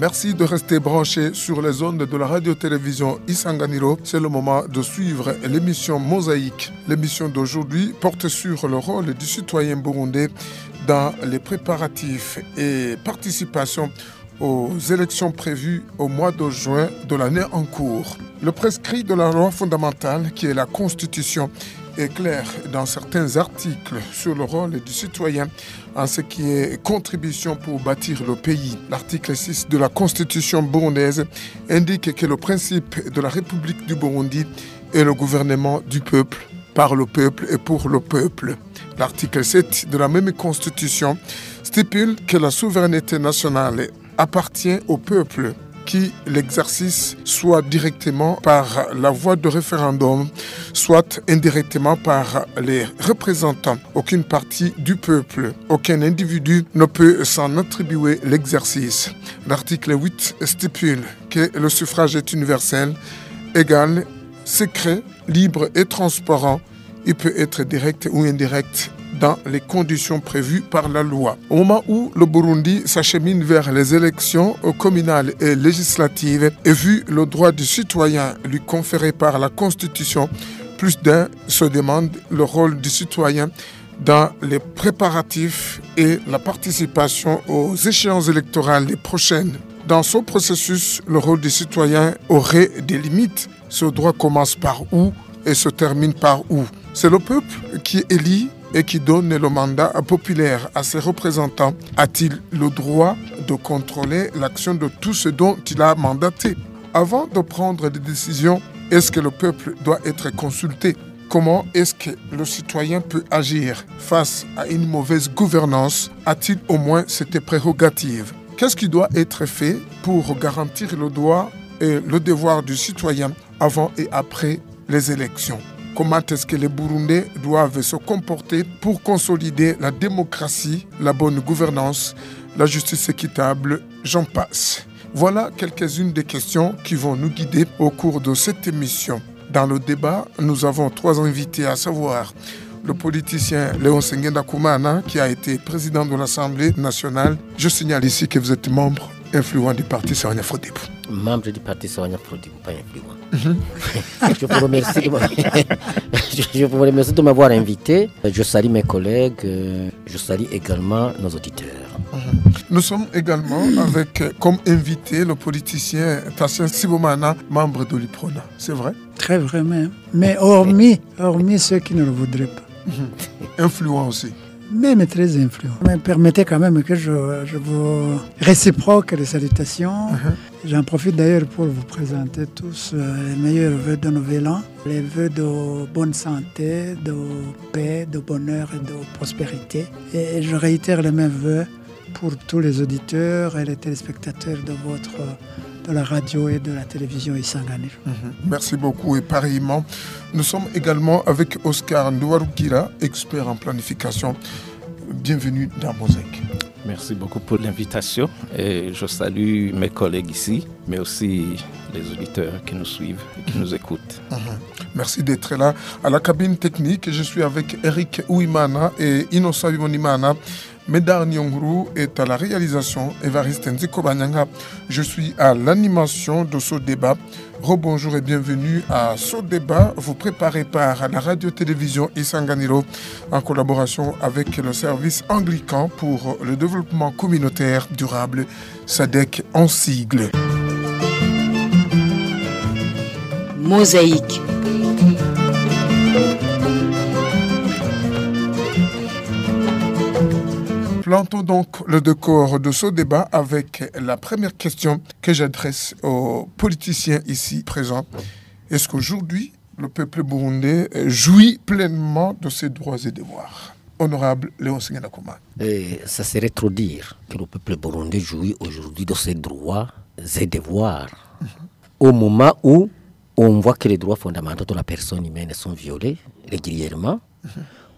Merci de rester branché sur les ondes de la radio-télévision Isanganiro. C'est le moment de suivre l'émission Mosaïque. L'émission d'aujourd'hui porte sur le rôle du citoyen burundais dans les préparatifs et participation aux élections prévues au mois de juin de l'année en cours. Le prescrit de la loi fondamentale, qui est la Constitution, est clair dans certains articles sur le rôle du citoyen en ce qui est contribution pour bâtir le pays. L'article 6 de la Constitution burundaise indique que le principe de la République du Burundi est le gouvernement du peuple, par le peuple et pour le peuple. L'article 7 de la même Constitution stipule que la souveraineté nationale appartient au peuple qui l'exercice soit directement par la voie de référendum, soit indirectement par les représentants. Aucune partie du peuple, aucun individu ne peut s'en attribuer l'exercice. L'article 8 stipule que le suffrage est universel, égal, secret, libre et transparent. Il peut être direct ou indirect dans les conditions prévues par la loi. Au moment où le Burundi s'achemine vers les élections communales et législatives et vu le droit du citoyen lui conféré par la Constitution, plus d'un se demande le rôle du citoyen dans les préparatifs et la participation aux échéances électorales prochaines. Dans ce processus, le rôle du citoyen aurait des limites. Ce droit commence par où et se termine par où? C'est le peuple qui élit et qui donne le mandat populaire à ses représentants, a-t-il le droit de contrôler l'action de tout ce dont il a mandaté? Avant de prendre des décisions, est-ce que le peuple doit être consulté? Comment est-ce que le citoyen peut agir face à une mauvaise gouvernance? A-t-il au moins cette prérogative? Qu'est-ce qui doit être fait pour garantir le droit et le devoir du citoyen avant et après les élections? Comment est-ce que les Burundais doivent se comporter pour consolider la démocratie, la bonne gouvernance, la justice équitable, j'en passe. Voilà quelques-unes des questions qui vont nous guider au cours de cette émission. Dans le débat, nous avons trois invités à savoir le politicien Léon Sengenda Koumana, qui a été président de l'Assemblée nationale. Je signale ici que vous êtes membre influent du parti Sawanya Frodib. Membre du parti Sawanya Frodib, pas influent. je, vous remercie de je vous remercie de m'avoir invité. Je salue mes collègues, je salue également nos auditeurs. Nous sommes également avec comme invité le politicien Tassien Sibomana, membre de l'IPRONA. C'est vrai? Très vraiment. Mais hormis, hormis ceux qui ne le voudraient pas. Influent aussi même très influent. Mais permettez quand même que je, vous réciproque les salutations. Uh-huh. J'en profite d'ailleurs pour vous présenter tous euh, les meilleurs vœux de Nouvel An, les vœux de bonne santé, de paix, de bonheur et de prospérité. Et je réitère les mêmes vœux pour tous les auditeurs et les téléspectateurs de votre de la radio et de la télévision Isangani. Uh-huh. Merci beaucoup et pareillement, nous sommes également avec Oscar Ndouaroukira, expert en planification. Bienvenue dans Mosaïque. Merci beaucoup pour l'invitation et je salue mes collègues ici, mais aussi les auditeurs qui nous suivent et qui nous écoutent. Uh-huh. Merci d'être là. À la cabine technique, je suis avec Eric Ouimana et Innocent Vimonimana. Médard Nyonguru est à la réalisation, Evariste Nziko Je suis à l'animation de ce débat. Rebonjour et bienvenue à ce débat, vous préparé par la radio-télévision Isanganiro en collaboration avec le service anglican pour le développement communautaire durable, SADEC en sigle. Mosaïque. Plantons donc le décor de ce débat avec la première question que j'adresse aux politiciens ici présents. Est-ce qu'aujourd'hui, le peuple burundais jouit pleinement de ses droits et devoirs? Honorable Léon Sengenakoma. Ça serait trop dire que le peuple burundais jouit aujourd'hui de ses droits et devoirs. Mhm. Au moment où on voit que les droits fondamentaux de la personne humaine sont violés régulièrement, mhm.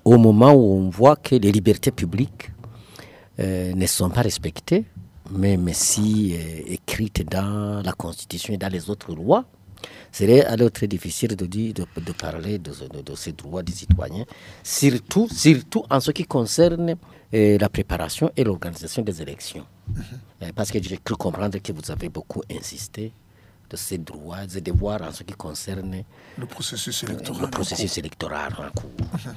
au moment où on voit que les libertés publiques euh, ne sont pas respectées, même si euh, écrites dans la Constitution et dans les autres lois, serait alors très difficile de, dire, de, parler de, ces droits des citoyens, surtout, surtout en ce qui concerne euh, la préparation et l'organisation des élections. Mm-hmm. Parce que j'ai cru comprendre que vous avez beaucoup insisté de ces droits et devoirs en ce qui concerne le processus électoral, le processus électoral en cours. Mm-hmm.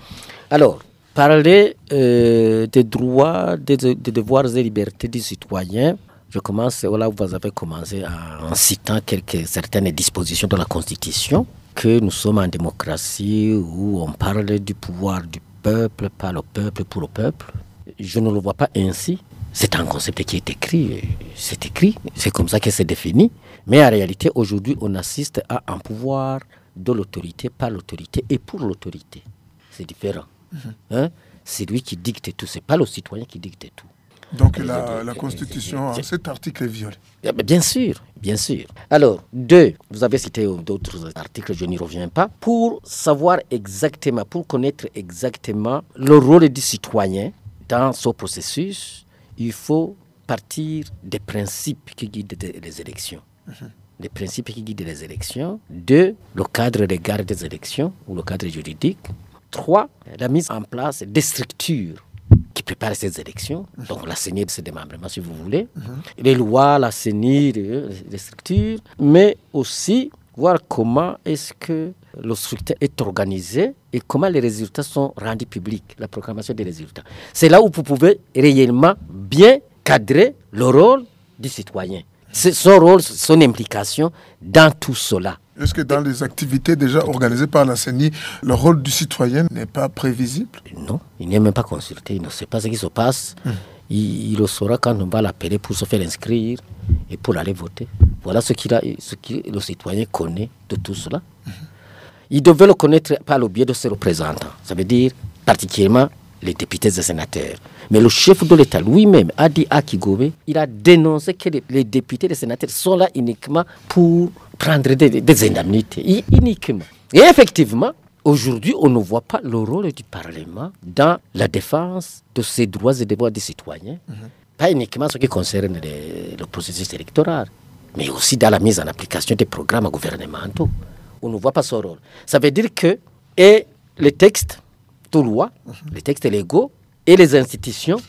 Alors, parler euh, des droits, des, devoirs et libertés des citoyens, je commence, voilà, vous avez commencé en citant quelques, certaines dispositions de la Constitution, que nous sommes en démocratie où on parle du pouvoir du peuple, par le peuple, pour le peuple. Je ne le vois pas ainsi. C'est un concept qui est écrit, c'est écrit, c'est comme ça que c'est défini. Mais en réalité, aujourd'hui, on assiste à un pouvoir de l'autorité, par l'autorité et pour l'autorité. C'est différent. Hein? C'est lui qui dicte tout, c'est pas le citoyen qui dicte tout. Donc la, la Constitution, cet article est violé. Ah, bien sûr, bien sûr. Alors, deux, vous avez cité d'autres articles, je n'y reviens pas. Pour savoir exactement, pour connaître exactement le rôle du citoyen dans ce processus, il faut partir des principes qui guident les élections. Mhm. Les principes qui guident les élections. Deux, le cadre légal des élections ou le cadre juridique. Trois, la mise en place des structures qui prépare ces élections, donc la CENI de ses démembrements, si vous voulez, les lois, la CENI, les, structures, mais aussi voir comment est-ce que le structure est organisé et comment les résultats sont rendus publics, la proclamation des résultats. C'est là où vous pouvez réellement bien cadrer le rôle du citoyen, son rôle, son implication dans tout cela. Est-ce que dans les activités déjà organisées par la CENI, le rôle du citoyen n'est pas prévisible? Non, il n'est même pas consulté, il ne sait pas ce qui se passe. Hmm. Il, le saura quand on va l'appeler pour se faire inscrire et pour aller voter. Voilà ce, qu'il a, ce que le citoyen connaît de tout cela. Hmm. Il devait le connaître par le biais de ses représentants, ça veut dire particulièrement les députés et sénateurs. Mais le chef de l'État lui-même a dit à Kigobe, il a dénoncé que les, députés et les sénateurs sont là uniquement pour prendre des, indemnités, uniquement. Et effectivement, Aujourd'hui, on ne voit pas le rôle du Parlement dans la défense de ses droits et devoirs des citoyens, mhm. pas uniquement ce qui concerne le processus électoral, mais aussi dans la mise en application des programmes gouvernementaux. On ne voit pas ce rôle. Ça veut dire que et les textes de loi, mhm. les textes légaux et les institutions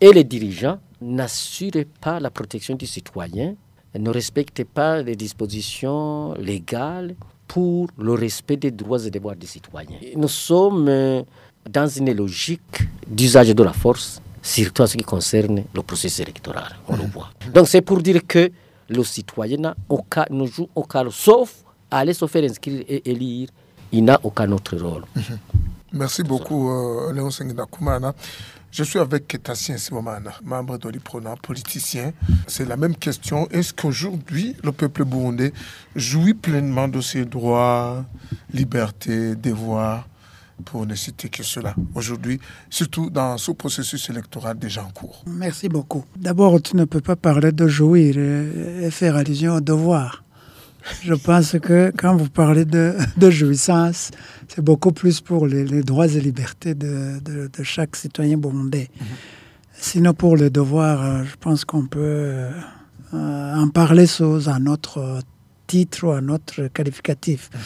et les dirigeants n'assurent pas la protection du citoyen ne respectent pas les dispositions légales pour le respect des droits et devoirs des citoyens. Nous sommes euh, dans une logique d'usage de la force, surtout en ce qui concerne le processus électoral, on le voit. Donc c'est pour dire que le citoyen aucun, ne joue aucun rôle, sauf aller se faire inscrire et élire, il n'a aucun autre rôle. Merci beaucoup, euh, Léon. Je suis avec Ketassien Simomana, membre de l'IPRONA, politicien. C'est la même question. Est-ce qu'aujourd'hui, le peuple burundais jouit pleinement de ses droits, libertés, devoirs, pour ne citer que cela aujourd'hui, surtout dans ce processus électoral déjà en cours? Merci beaucoup. D'abord, tu ne peux pas parler de jouir et faire allusion au devoir. Je pense que quand vous parlez de, jouissance, c'est beaucoup plus pour les, droits et libertés de, chaque citoyen burundais. Mhm. Sinon, pour les devoirs, euh, je pense qu'on peut euh, en parler sous un autre titre ou un autre qualificatif. Mhm.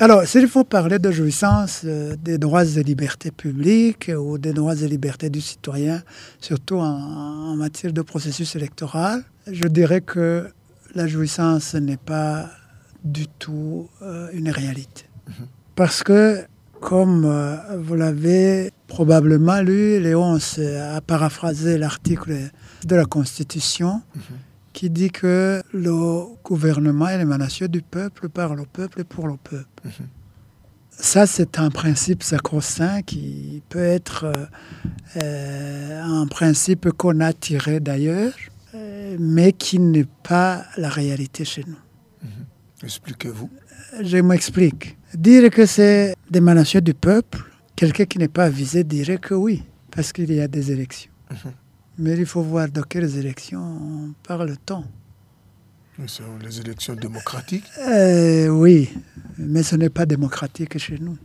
Alors, s'il faut parler de jouissance euh, des droits et libertés publiques ou des droits et libertés du citoyen, surtout en matière de processus électoral, je dirais que la jouissance n'est pas du tout euh, une réalité. Mhm. Parce que, comme euh, vous l'avez probablement lu, Léon a paraphrasé l'article de la Constitution mhm. qui dit que le gouvernement est l'émanation du peuple par le peuple et pour le peuple. Mhm. Ça, c'est un principe sacro-saint qui peut être euh, un principe qu'on a tiré d'ailleurs mais qui n'est pas la réalité chez nous. Mhm. Expliquez-vous. Je m'explique. Dire que c'est d'émanation du peuple, quelqu'un qui n'est pas visé dirait que oui, parce qu'il y a des élections. Mhm. Mais il faut voir de quelles élections parle-t-on. Ce sont les élections démocratiques euh, Oui, mais ce n'est pas démocratique chez nous.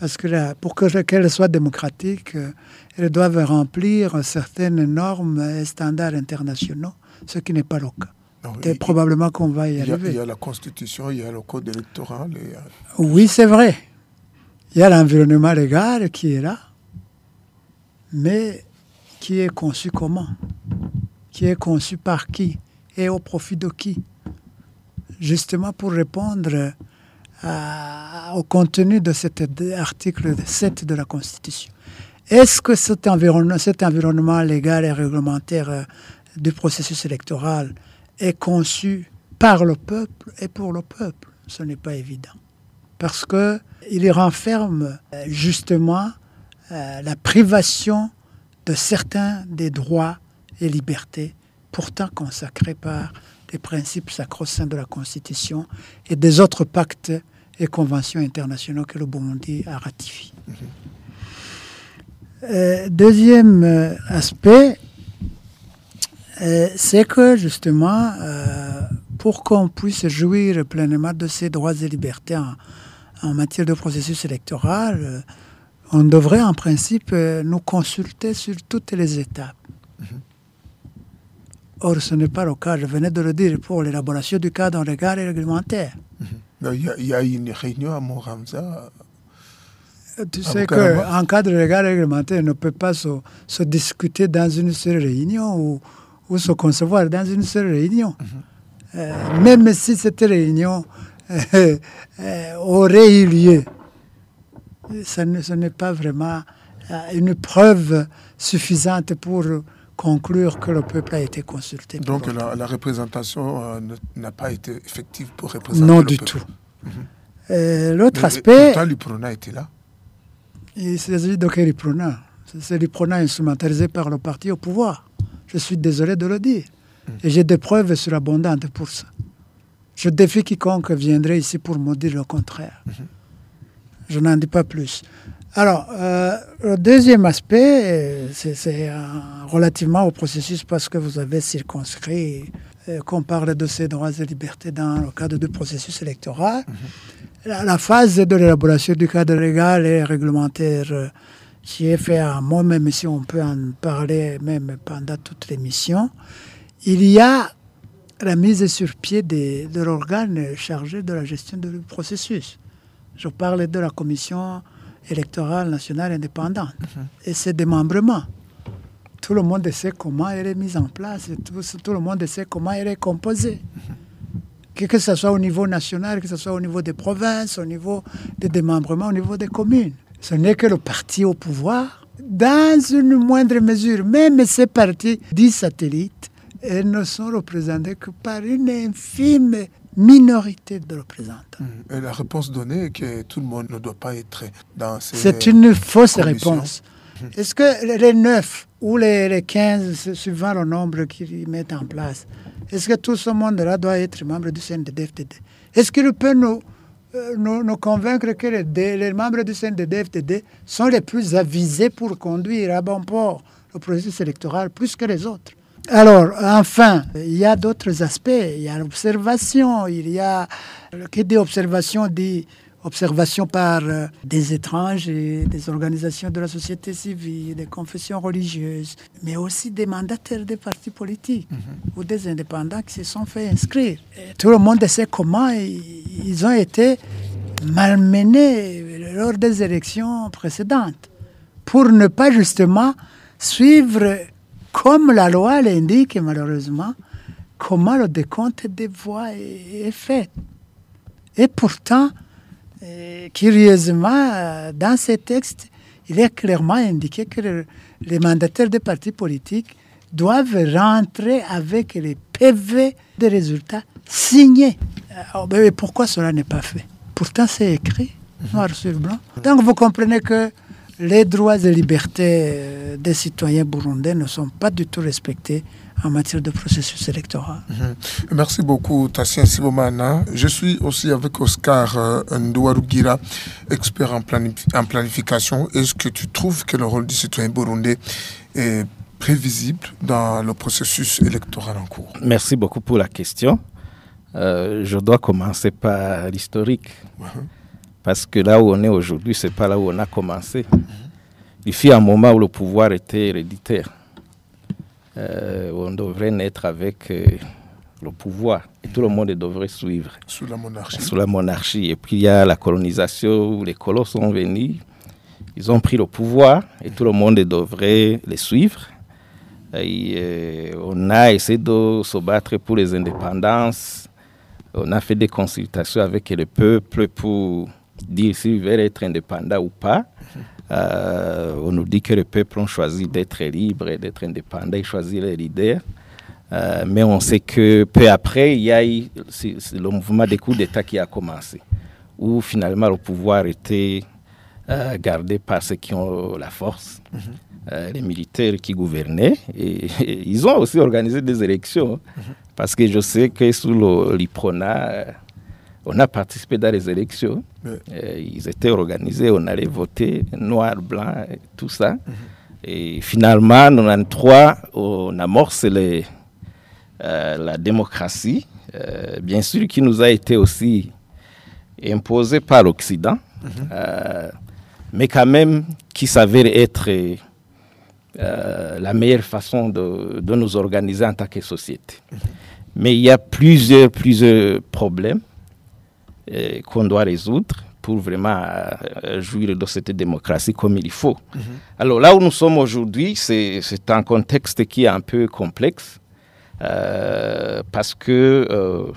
Parce que là, pour qu'elles soient démocratiques, euh, elles doivent remplir certaines normes et standards internationaux, ce qui n'est pas le cas. Et probablement qu'on va y, arriver. Il y a la Constitution, il y a le Code électoral. Oui, c'est vrai. Il y a l'environnement légal qui est là, mais qui est conçu comment? Qui est conçu par qui? Et au profit de qui? Justement pour répondre au contenu de cet article 7 de la Constitution. Est-ce que cet environnement, cet environnement légal et réglementaire euh, du processus électoral est conçu par le peuple et pour le peuple? Ce n'est pas évident. Parce qu'il renferme euh, justement euh, la privation de certains des droits et libertés pourtant consacrés par les principes sacro-saints de la Constitution et des autres pactes et conventions internationaux que le Burundi a ratifiés. Euh, deuxième euh, aspect, euh, c'est que justement, pour qu'on puisse jouir pleinement de ses droits et libertés en, matière de processus électoral, on devrait en principe nous consulter sur toutes les étapes. Mm-hmm. Or, ce n'est pas le cas, je venais de le dire, pour l'élaboration du cadre légal et réglementaire. Mm-hmm. Il y, a une réunion à Montramza tu sais qu'un cadre légal réglementaire ne peut pas se, discuter dans une seule réunion ou, ou, se concevoir dans une seule réunion. Mhm. Euh, même si cette réunion euh, euh, aurait eu lieu, ce n'est pas vraiment une preuve suffisante pour conclure que le peuple a été consulté. Donc la, représentation n'a pas été effective pour représenter non le du tout. Mhm. L'autre aspect... Pourtant, l'UPRONA était là. Il s'agit de quel C'est l'IPRONA instrumentalisé par le parti au pouvoir. Je suis désolé de le dire. Hmm. Et j'ai des preuves surabondantes pour ça. Je défie quiconque viendrait ici pour me dire le contraire. Hmm. Je n'en dis pas plus. Alors, euh, le deuxième aspect, c'est relativement au processus parce que vous avez circonscrit euh, qu'on parle de ces droits et libertés dans le cadre du processus électoral. Hmm la, phase de l'élaboration du cadre légal et réglementaire euh, qui est fait à moi-même, si on peut en parler même pendant toute l'émission, il y a la mise sur pied de, l'organe chargé de la gestion du processus. Je parle de la Commission électorale nationale indépendante mhm. et ses démembrements. Tout le monde sait comment elle est mise en place, tout, tout le monde sait comment elle est composée. Mhm que ce soit au niveau national, que ce soit au niveau des provinces, au niveau des démembrements, au niveau des communes. Ce n'est que le parti au pouvoir, dans une moindre mesure. Même ces partis dits satellites ne sont représentés que par une infime minorité de représentants. Mmh. Et la réponse donnée est que tout le monde ne doit pas être dans ces C'est une fausse réponse. Mmh. Est-ce que les 9 ou les, les 15, suivant le nombre qu'ils mettent en place, est-ce que tout ce monde-là doit être membre du CNDD-FDD Est-ce qu'il peut nous, euh, nous, convaincre que les, membres du CNDD-FDD sont les plus avisés pour conduire à bon port le processus électoral plus que les autres? Alors, enfin, il y a d'autres aspects. Il y a l'observation, il y a... Qui dit observation dit observation par euh, des étranges et des organisations de la société civile, des confessions religieuses, mais aussi des mandataires des partis politiques mhm. ou des indépendants qui se sont fait inscrire. tout le monde sait comment ils ont été malmenés lors des élections précédentes pour ne pas justement suivre comme la loi l'indique malheureusement comment le décompte des voix est fait. Et pourtant, curieusement, euh, dans ces textes, il est clairement indiqué que les mandataires des partis politiques doivent rentrer avec les PV des résultats signés. Euh, oh, pourquoi cela n'est pas fait? Pourtant, c'est écrit, noir sur blanc. Donc, vous comprenez que les droits et libertés euh, des citoyens burundais ne sont pas du tout respectés en matière de processus électoral. Mhm. Merci beaucoup, Tassien Sibomana. Je suis aussi avec Oscar euh, Ndouarugira, expert en, en planification. Est-ce que tu trouves que le rôle du citoyen burundais est prévisible dans le processus électoral en cours? Merci beaucoup pour la question. Euh, je dois commencer par l'historique. Mhm. Parce que là où on est aujourd'hui, ce n'est pas là où on a commencé. Mhm. Il fut un moment où le pouvoir était héréditaire. Euh, on devrait naître avec euh, le pouvoir et tout le monde devrait suivre. Sous la monarchie. Sous la monarchie. Et puis il y a la colonisation où les colons sont venus, ils ont pris le pouvoir et tout le monde devrait les suivre. Et, euh, on a essayé de se battre pour les indépendances. On a fait des consultations avec le peuple pour dire s'ils veulent être indépendants ou pas. Euh, on nous dit que le peuple a choisi d'être libre et d'être indépendant et choisir les leaders. Euh, mais on sait que peu après, il y a eu le mouvement des coups d'État qui a commencé, où finalement le pouvoir était euh, gardé par ceux qui ont la force, mhm. les militaires qui gouvernaient. Et, ils ont aussi organisé des élections, mhm. parce que je sais que sous l'IPRONA, on a participé dans les élections. ils étaient organisés, on allait voter noir, blanc, et tout ça. Mhm. Et finalement, en 93, on amorce les, euh, la démocratie, euh, bien sûr, qui nous a été aussi imposée par l'Occident, mhm. euh, mais quand même qui s'avère être la meilleure façon de, de, nous organiser en tant que société. Mhm. Mais il y a plusieurs, plusieurs problèmes qu'on doit résoudre pour vraiment jouir de cette démocratie comme il faut. Mhm. Alors là où nous sommes aujourd'hui, c'est un contexte qui est un peu complexe. Euh, parce que euh,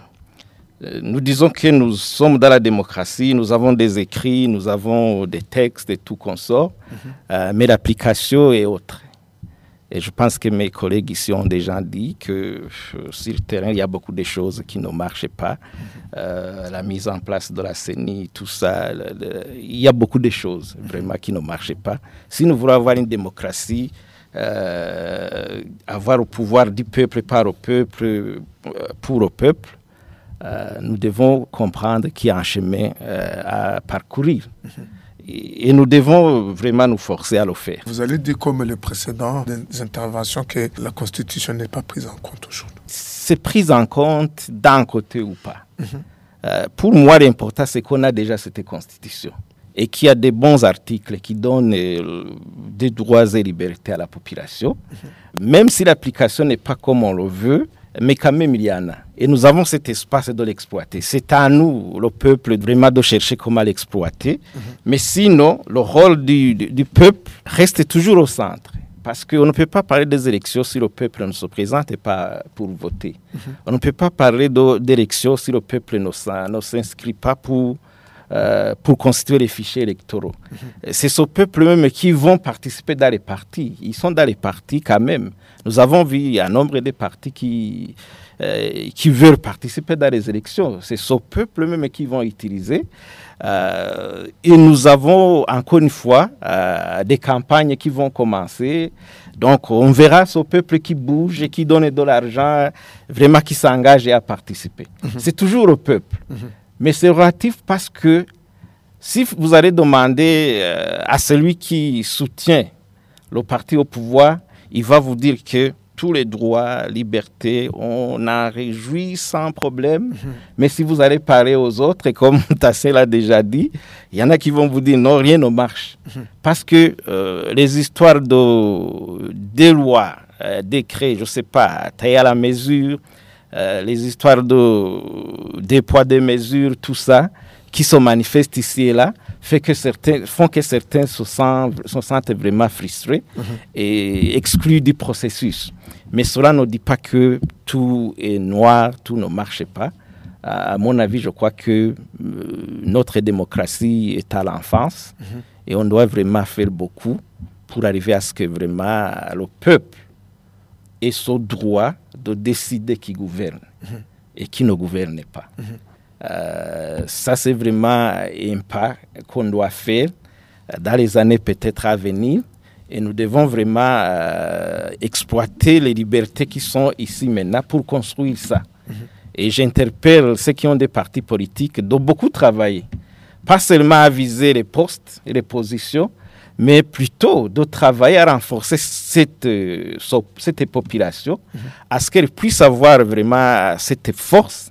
nous disons que nous sommes dans la démocratie, nous avons des écrits, nous avons des textes et tout qu'on sort, mhm. euh, mais l'application est autre. Et je pense que mes collègues ici ont déjà dit que sur le terrain, il y a beaucoup de choses qui ne marchent pas. Mhm. la mise en place de la CENI, tout ça, il y a beaucoup de choses vraiment qui ne marchent pas. Si nous voulons avoir une démocratie, euh, avoir le pouvoir du peuple par le peuple, euh, pour le peuple, euh, nous devons comprendre qu'il y a un chemin à parcourir. Et, nous devons vraiment nous forcer à le faire. Vous allez dire, comme les précédentes interventions, que la Constitution n'est pas prise en compte aujourd'hui. C'est prise en compte d'un côté ou pas. Mhm. pour moi, l'important, c'est qu'on a déjà cette Constitution et qu'il y a des bons articles qui donnent euh, des droits et libertés à la population, même si l'application n'est pas comme on le veut, mais quand même il y en a. Et nous avons cet espace de l'exploiter. C'est à nous, le peuple, vraiment de chercher comment l'exploiter. Mais sinon, le rôle du, du, peuple reste toujours au centre. Parce qu'on ne peut pas parler des élections si le peuple ne se présente pas pour voter. On ne peut pas parler d'élections si le peuple ne s'inscrit pas pour euh, pour constituer les fichiers électoraux. Mhm. C'est ce peuple même qui vont participer dans les partis. Ils sont dans les partis quand même. Nous avons vu un nombre de partis qui, euh, qui veulent participer dans les élections. C'est ce peuple même qui vont utiliser. Euh, et nous avons encore une fois des campagnes qui vont commencer. Donc on verra ce peuple qui bouge et qui donne de l'argent, vraiment qui s'engage à participer. Mhm. C'est toujours le peuple. Mhm. Mais c'est relatif parce que si vous allez demander euh, à celui qui soutient le parti au pouvoir, il va vous dire que tous les droits, libertés, on en réjouit sans problème. Mhm. Mais si vous allez parler aux autres, et comme Tassé l'a déjà dit, il y en a qui vont vous dire non, rien ne marche. Mhm. Parce que euh, les histoires de, des lois, euh, décrets, je ne sais pas, tailler à la mesure, euh, les histoires de, des poids, des mesures, tout ça, qui se manifestent ici et là, fait que certains, font que certains se sentent, se sentent vraiment frustrés mhm. et exclus du processus. Mais cela ne dit pas que tout est noir, tout ne marche pas. À mon avis, je crois que euh, notre démocratie est à l'enfance mhm. et on doit vraiment faire beaucoup pour arriver à ce que vraiment le peuple ait son droit de décider qui gouverne et qui ne gouverne pas. Euh, ça, c'est vraiment un pas qu'on doit faire dans les années peut-être à venir. Et nous devons vraiment euh, exploiter les libertés qui sont ici maintenant pour construire ça. Et j'interpelle ceux qui ont des partis politiques de beaucoup travailler. Pas seulement à viser les postes et les positions, mais plutôt de travailler à renforcer cette, euh, cette population, à ce qu'elle puisse avoir vraiment cette force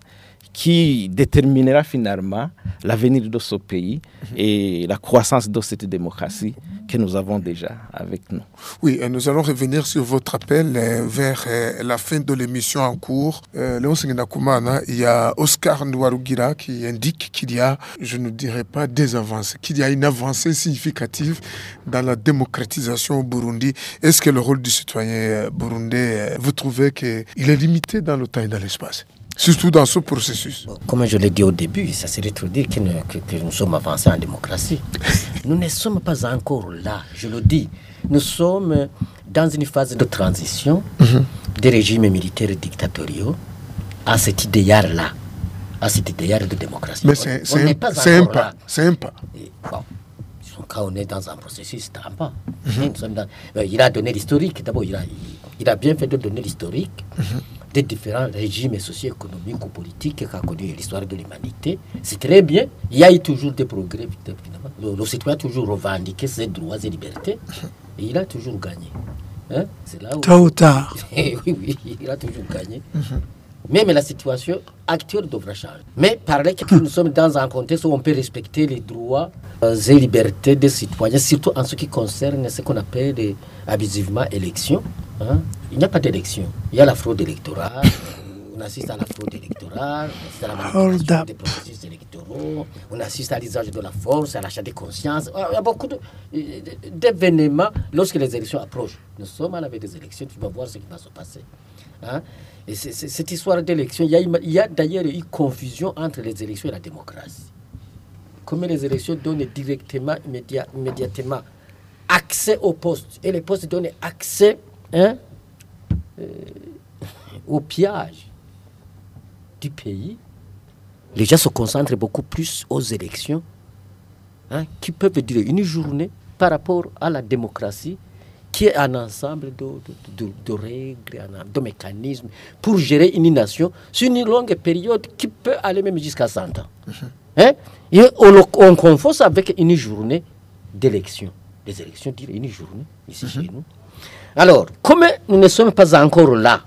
qui déterminera finalement l'avenir de ce pays et la croissance de cette démocratie que nous avons déjà avec nous. Oui, et nous allons revenir sur votre appel euh, vers euh, la fin de l'émission en cours. Euh, Léon Sengenakumana, il y a Oscar Ndwarugira qui indique qu'il y a, je ne dirais pas des avancées, qu'il y a une avancée significative dans la démocratisation au Burundi. Est-ce que le rôle du citoyen burundais, vous trouvez qu'il est limité dans le temps et dans l'espace? Surtout dans ce processus. Comme je l'ai dit au début, ça serait trop dire que, nous, que nous sommes avancés en démocratie. nous ne sommes pas encore là, je le dis. Nous sommes dans une phase de transition des régimes militaires dictatoriaux à cet idéal-là, à cet idéal de démocratie. Mais c'est un, pas. C'est un pas. bon, quand on est dans un processus, c'est un pas. Euh, il a donné l'historique. D'abord, il a, il a, bien fait de donner l'historique des différents régimes socio-économiques ou politiques qu'a connu l'histoire de l'humanité. C'est très bien. Il y a eu toujours des progrès. Le, le citoyen a toujours revendiqué ses droits et libertés. Et il a toujours gagné. Hein? C'est là où... Tôt ou tard. oui, oui, il a toujours gagné. Même la situation actuelle devra changer. Mais parler que nous sommes dans un contexte où on peut respecter les droits euh, et libertés des citoyens, surtout en ce qui concerne ce qu'on appelle abusivement élections. Hein. Il n'y a pas d'élection. Il y a la fraude électorale. on assiste à la fraude électorale, on assiste à la manipulation des processus électoraux, on assiste à l'usage de la force, à l'achat des consciences. Il y a beaucoup d'événements lorsque les élections approchent. Nous sommes à la veille des élections, tu vas voir ce qui va se passer. Hein. Et cette histoire d'élection, il y a, d'ailleurs eu confusion entre les élections et la démocratie. Comme les élections donnent directement, immédiatement accès aux postes, et les postes donnent accès hein, euh, au pillage du pays, les gens se concentrent beaucoup plus aux élections, hein, qui peuvent durer une journée par rapport à la démocratie qui est un ensemble de, règles, de mécanismes pour gérer une nation sur une longue période qui peut aller même jusqu'à 100 ans. Mhm. Hein? Et on, confond ça avec une journée d'élection. Les élections durent une journée ici chez mhm. nous. Alors, comme nous ne sommes pas encore là,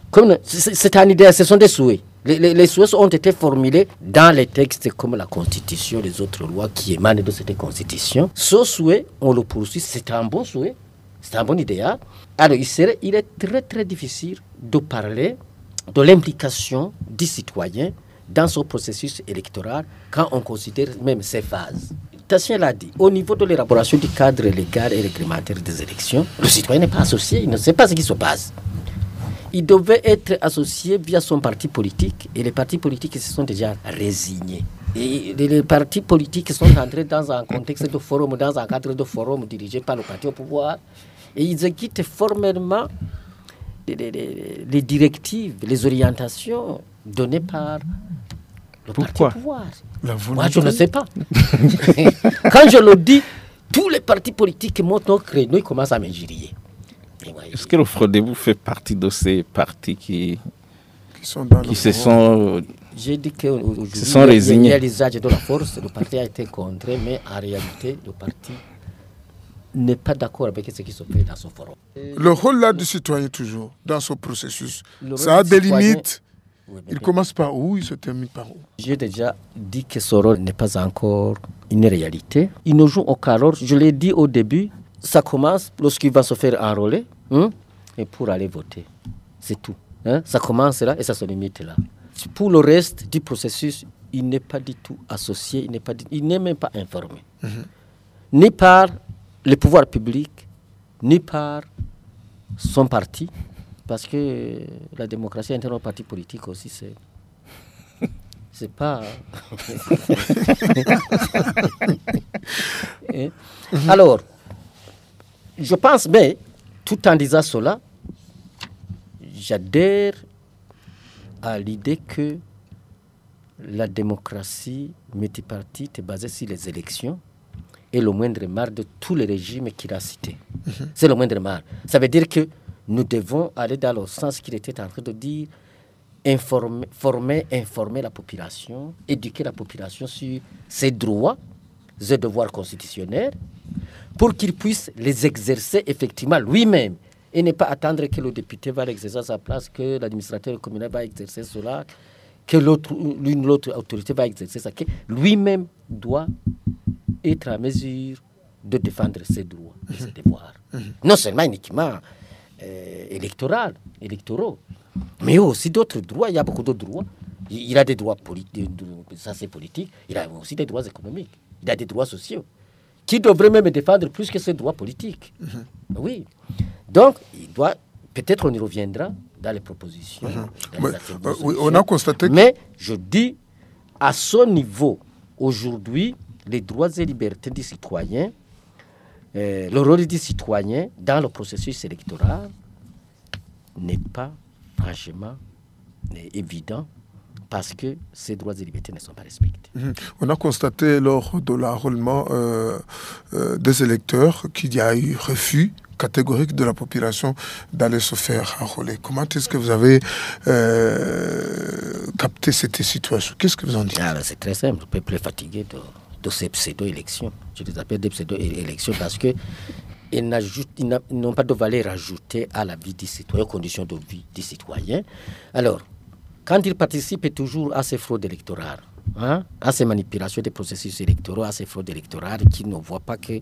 c'est un idée, ce sont des souhaits. Les, les, souhaits ont été formulés dans les textes comme la Constitution, les autres lois qui émanent de cette Constitution. Ce souhait, on le poursuit, c'est un bon souhait. C'est un bon idéal. Alors, il, serait, il est très, très difficile de parler de l'implication du citoyen dans ce processus électoral quand on considère même ces phases. Tassien l'a dit, au niveau de l'élaboration du cadre légal et réglementaire des élections, le citoyen n'est pas associé, il ne sait pas ce qui se passe. Il devait être associé via son parti politique et les partis politiques se sont déjà résignés. Et les partis politiques sont entrés dans un contexte de forum, dans un cadre de forum dirigé par le parti au pouvoir et ils quittent formellement les, directives, les orientations données par le Pourquoi parti pouvoir. Moi, je ne sais pas. Quand je le dis, tous les partis politiques montent au créneau, ils commencent à m'injurier. Est-ce que le Frodebou fait partie de ces partis qui, qui, sont qui se sont j'ai dit qu'aujourd'hui, il y a l'usage de la force, le parti a été contré, mais en réalité, le parti n'est pas d'accord avec ce qui se fait dans ce forum. Le rôle là du citoyen toujours dans ce processus, ça a des limites. il commence par où, il se termine par où? J'ai déjà dit que ce rôle n'est pas encore une réalité. Il nous joue au carreau. Je l'ai dit au début, ça commence lorsqu'il va se faire enrôler hein, et pour aller voter. C'est tout. Hein. Ça commence là et ça se limite là. Pour le reste du processus, il n'est pas du tout associé, il n'est même pas informé. Mhm. Ni par le pouvoir public, ni par son parti, parce que la démocratie interne au parti politique aussi, c'est. C'est pas. Hein? Alors, je pense, mais tout en disant cela, j'adhère à l'idée que la démocratie multipartite est basée sur les élections est le moindre mal de tous les régimes qu'il a cités. Mhm. C'est le moindre mal. Ça veut dire que nous devons aller dans le sens qu'il était en train de dire, informer, former, informer la population, éduquer la population sur ses droits, ses devoirs constitutionnels, pour qu'il puisse les exercer effectivement lui-même et ne pas attendre que le député va l'exercer à sa place, que l'administrateur communal va exercer cela, que l'autre, l'une ou l'autre autorité va exercer ça, que lui-même doit être à mesure de défendre ses droits et ses devoirs. Non seulement uniquement euh, électoral, électoraux, mais aussi d'autres droits. Il y a beaucoup d'autres droits. Il a des droits politiques, ça c'est politique. Il a aussi des droits économiques. Il a des droits sociaux qui devraient même défendre plus que ses droits politiques. Oui. Donc, il doit, peut-être on y reviendra dans les propositions. dans les de euh, oui, on solutions. a constaté que- Mais je dis, à son niveau, aujourd'hui, les droits et libertés des citoyens, euh, le rôle des citoyens dans le processus électoral n'est pas franchement euh, évident parce que ces droits et libertés ne sont pas respectés. Mhm. On a constaté lors de l'enrôlement euh, euh, des électeurs qu'il y a eu refus catégorique de la population d'aller se faire enrôler. Comment est-ce que vous avez euh, capté cette situation? Qu'est-ce que vous en dites? Ah, ben, c'est très simple, le peuple est fatigué de, de ces pseudo-élections. Je les appelle des pseudo-élections parce que ils n'ajoutent- ils n'a- ils n'ont pas de valeur ajoutée à la vie des citoyens, aux conditions de vie des citoyens. Alors, quand ils participent toujours à ces fraudes électorales, hein, à ces manipulations des processus électoraux, à ces fraudes électorales, qui ne voient pas que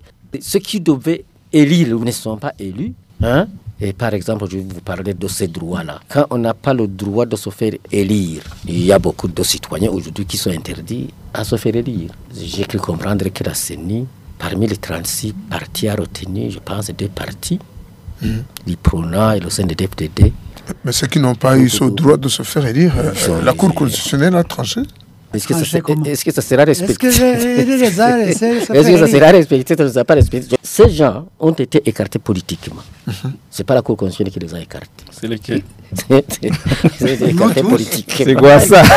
ceux qui devaient élire ne sont pas élus. Hein, et par exemple, je vais vous parler de ces droits-là. Quand on n'a pas le droit de se faire élire, il y a beaucoup de citoyens aujourd'hui qui sont interdits à se faire élire. J'ai cru comprendre que la CENI, parmi les 36 partis a retenu, je pense, deux partis, l'IPRONA et le CNDD-FDD. Mais ceux qui n'ont pas eu ce droit de se faire élire, euh, la Cour constitutionnelle a tranché. Est-ce que, ça, se- comment est-ce que ça sera Est-ce respecté? que je- il les a laissés se Est-ce que faire ça élire sera respecté? Ça ne sera pas respecté. Ces gens ont été écartés politiquement. Ce n'est pas la Cour constitutionnelle qui les a écartés. C'est lequel? C'est des écartés politiques. C'est quoi ça?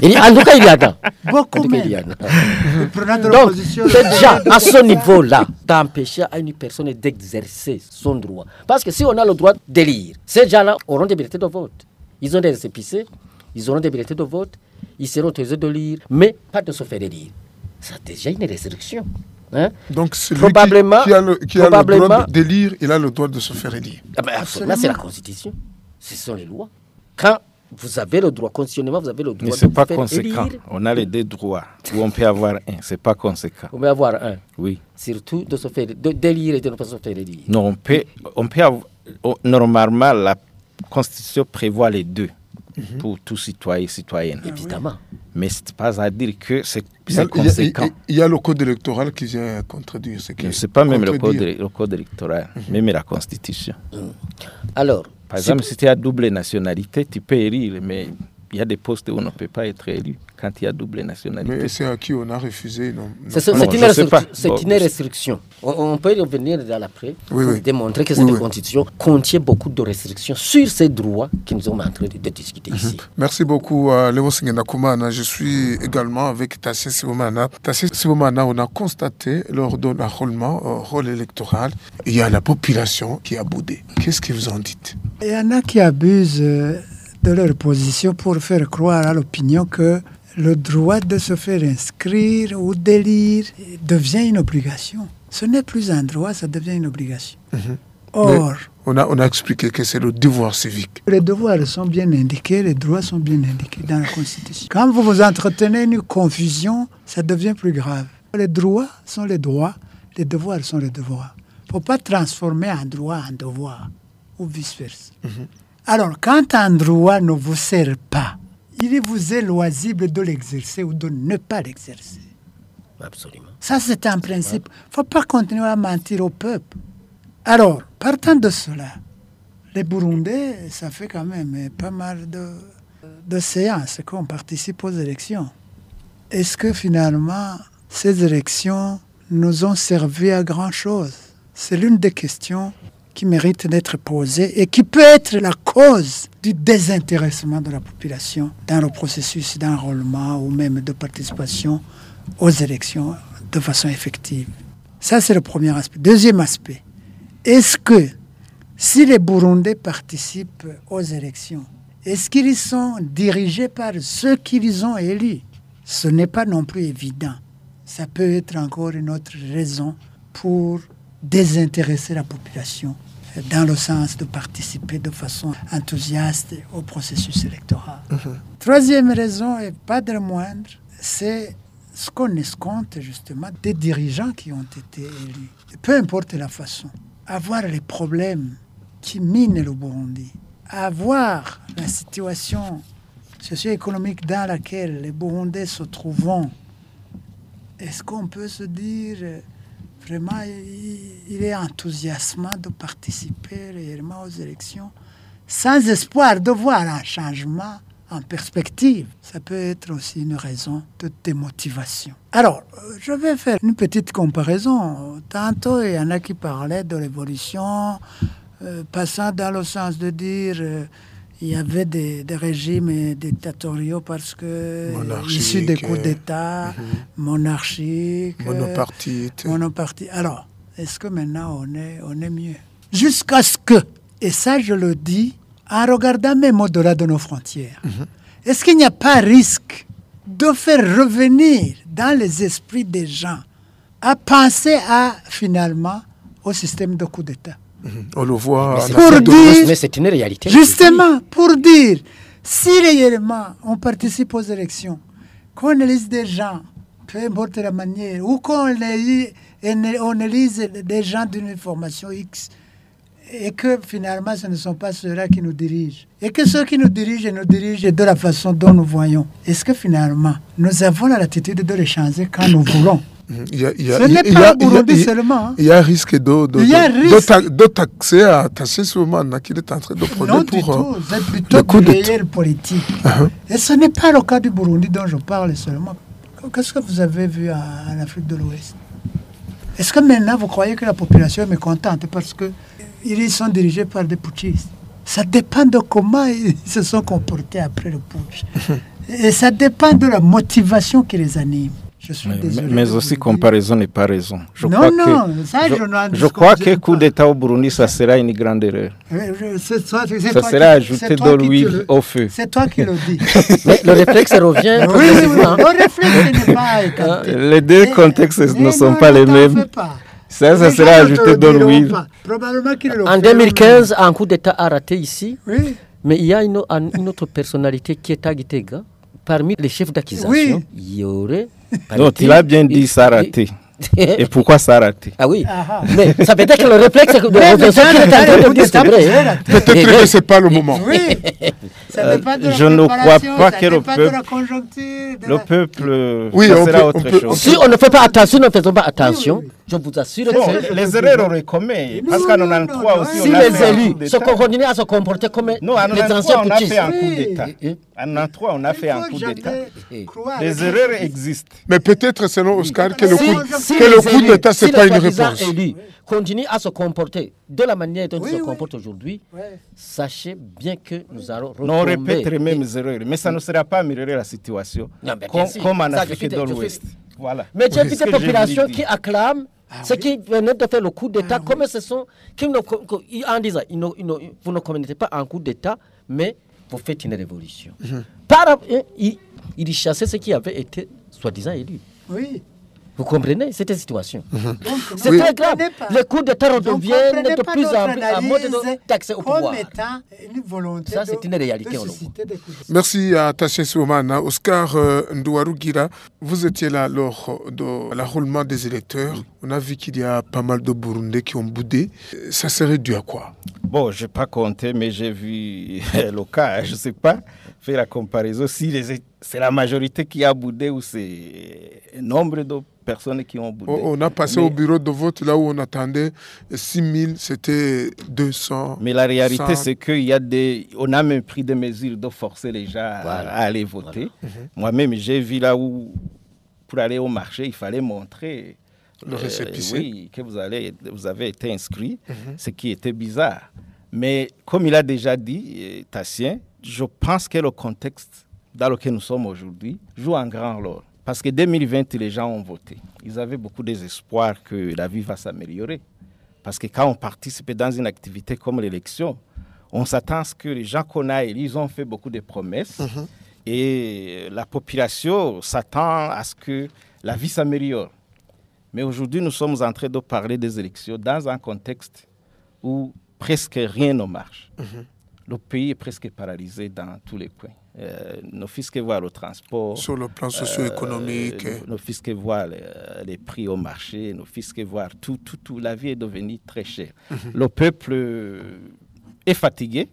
En tout cas, il y en a. Beaucoup cas, il y en a. Donc, déjà, à ce niveau-là, d'empêcher à une personne d'exercer son droit. Parce que si on a le droit d'élire, ces gens-là auront des bulletins de vote. Ils ont des récépissés, ils auront des bulletins de vote, ils seront autorisés de lire, mais pas de se faire élire. Ça a déjà une restriction. Hein? Donc celui Probablement- qui, qui a le, qui a le droit de- d'élire, il a le droit de se faire élire. Ah ben, absolument, c'est la Constitution. Ce sont les lois. Quand vous avez le droit, constitutionnellement, vous avez le droit Mais de c'est vous pas faire conséquent. élire. On a les deux droits où on peut avoir un. C'est pas conséquent. Vous pouvez avoir un. Oui. Surtout de se faire de- d'élire et de ne pas se faire élire. Non, on peut, on peut avoir- normalement, la Constitution prévoit les deux pour tout citoyen et citoyenne. Évidemment. Mais ce n'est pas à dire que c'est il y conséquent. il y a le code électoral qui vient contredire ce qui Ce n'est pas même le code, le code électoral, même la Constitution. Alors, Par exemple, si tu as double nationalité, tu peux élire, mais il y a des postes où on ne peut pas être élu quand il y a double nationalité. Mais c'est à qui on a refusé. Non, non. c'est c'est Non, une, Bon, restriction. On, on peut y revenir dans l'après Oui, pour oui. démontrer que cette oui. constitution contient beaucoup de restrictions sur ces droits que nous sommes en train de, de discuter ici. Merci beaucoup à Léo. Je suis également avec Tassé Sibomana. Tassé Sibomana, on a constaté lors de l'enrôlement au rôle électoral, il y a la population qui a boudé. Qu'est-ce que vous en dites? Il y en a qui abusent euh, de leur position pour faire croire à l'opinion que le droit de se faire inscrire ou d'élire devient une obligation. Ce n'est plus un droit, ça devient une obligation. Or, on a, on a expliqué que c'est le devoir civique. les devoirs sont bien indiqués, les droits sont bien indiqués dans la Constitution. Quand vous vous entretenez une confusion, ça devient plus grave. Les droits sont les droits, les devoirs sont les devoirs. Il ne faut pas transformer un droit en devoir, ou vice-versa. Alors, quand un droit ne vous sert pas, il vous est loisible de l'exercer ou de ne pas l'exercer. Absolument. Ça, c'est un principe. Il ne faut pas continuer à mentir au peuple. Alors, partant de cela, les Burundais, ça fait quand même pas mal de, de séances qu'on participe aux élections. Est-ce que finalement, ces élections nous ont servi à grand-chose? C'est l'une des questions qui mérite d'être posée et qui peut être la cause du désintéressement de la population dans le processus d'enrôlement ou même de participation aux élections de façon effective. Ça, c'est le premier aspect. Deuxième aspect, est-ce que si les Burundais participent aux élections, est-ce qu'ils sont dirigés par ceux qu'ils ont élus? Ce n'est pas non plus évident. Ça peut être encore une autre raison pour désintéresser la population dans le sens de participer de façon enthousiaste au processus électoral. Troisième raison, et pas de moindre, c'est ce qu'on escompte justement des dirigeants qui ont été élus. Peu importe la façon, avoir les problèmes qui minent le Burundi, avoir la situation socio-économique dans laquelle les Burundais se trouvent, est-ce qu'on peut se dire vraiment il est enthousiasmant de participer réellement aux élections sans espoir de voir un changement en perspective. Ça peut être aussi une raison de démotivation. Alors, je vais faire une petite comparaison. Tantôt, il y en a qui parlaient de l'évolution, euh, passant dans le sens de dire euh, il y avait des, régimes dictatoriaux parce que issus des coups d'État, mhm. monarchiques, monopartites. monopartites. Alors, est-ce que maintenant on est, on est mieux? Jusqu'à ce que, et ça je le dis en regardant même au-delà de nos frontières, mhm. est-ce qu'il n'y a pas risque de faire revenir dans les esprits des gens à penser à finalement au système de coup d'État? On le voit. Pour dire, mais c'est une réalité. Justement, pour dire, si réellement on participe aux élections, qu'on élise des gens, peu importe la manière, ou qu'on élise, on élise des gens d'une formation X, et que finalement ce ne sont pas ceux-là qui nous dirigent, et que ceux qui nous dirigent nous dirigent de la façon dont nous voyons, est-ce que finalement nous avons la latitude de les changer quand nous voulons? Il y a, il y a, Ce n'est pas Burundi seulement. Il y a un risque de, taxer à taxer ce moment qu'il est en train de prendre non, pour du tout. C'est plutôt du politique. Uh-huh. Et ce n'est pas le cas du Burundi dont je parle seulement. Qu'est-ce que vous avez vu en, Afrique de l'Ouest? Est-ce que maintenant vous croyez que la population est mécontente parce qu'ils sont dirigés par des putschistes? Ça dépend de comment ils se sont comportés après le putsch. Et ça dépend de la motivation qui les anime. Mais, aussi, comparaison n'est pas raison. Je non, crois non, que, ça, je, je, crois que coup d'État au Burundi, ça sera une grande erreur. ça sera ajouter de l'huile au feu. C'est toi qui le dis. Mais le réflexe revient. Oui, oui, le réflexe n'est pas Les deux contextes ne sont pas les mêmes. Ça, ça sera ajouté de l'huile. En 2015, un coup d'État a raté ici. Oui. Mais il y a une, une autre personnalité qui est Agitega parmi les chefs d'accusation, il y aurait. Non, tu l'as bien dit, ça a raté. Et pourquoi ça a raté? Ah oui. Ah, ah. Mais ça veut dire que le réflexe de. Hein. Peut-être que ce n'est pas le moment. Oui. Euh, je ne crois pas que le peuple. Le peuple. Oui, ça sera autre chose. Si on ne fait pas attention, ne faisons pas attention. Je vous assure que les erreurs on les commet. Parce qu'en 93 aussi, si les élus se continuent à se comporter comme les anciens on a fait un coup d'État. En 93, on a fait un coup d'État. Les erreurs existent. Mais peut-être, selon Oscar, que le coup d'État, ce n'est pas une réponse. élus continuent à se comporter de la manière dont ils se comportent aujourd'hui, sachez bien que nous allons retomber. On répète les mêmes erreurs, mais ça ne sera pas améliorer la situation, comme, en Afrique de l'Ouest. Voilà. Mais tu as vu des populations qui acclament ah ceux qui venaient de faire le coup d'État, ah comme ce sont, qui ne, en disant, vous ne commettez pas un coup d'État, mais vous faites une révolution. Mhm. Par, hein, il, il chassait ceux qui avaient été soi-disant élus. Oui. Vous comprenez cette situation? Mhm. C'est très grave. Les coups d'État redeviennent de plus en plus à mode de taxer au pouvoir. Ça, c'est une réalité. Merci à Taché Soumana. Oscar euh, Ndouarougira, vous étiez là lors de l'enrôlement des électeurs. On a vu qu'il y a pas mal de Burundais qui ont boudé. Ça serait dû à quoi? Bon, je n'ai pas compté, mais j'ai vu le cas. Je ne sais pas faire la comparaison. Si c'est la majorité qui a boudé ou c'est nombre de personnes qui ont boudé. On a passé au bureau de vote là où on attendait 6 000, c'était 200. Mais la réalité, c'est qu'il y a des. On a même pris des mesures de forcer les gens à aller voter. Mhm. Moi-même, j'ai vu là où, pour aller au marché, il fallait montrer. Le euh, récépissé. oui, que vous, allez, vous avez été inscrit, mhm. ce qui était bizarre. Mais comme il a déjà dit, euh, Tassien, je pense que le contexte dans lequel nous sommes aujourd'hui joue un grand rôle. Parce que 2020, les gens ont voté. Ils avaient beaucoup d'espoir que la vie va s'améliorer. Parce que quand on participe dans une activité comme l'élection, on s'attend à ce que les gens qu'on a élus, ils ont fait beaucoup de promesses. Mhm. Et la population s'attend à ce que la vie s'améliore. Mais aujourd'hui, nous sommes en train de parler des élections dans un contexte où presque rien ne marche. Le pays est presque paralysé dans tous les coins. Euh, nos fils que voir le transport. Sur le plan socio-économique. Euh, nos, fils que voir les, prix au marché, que voir tout, tout, tout. La vie est devenue très chère. Le peuple est fatigué.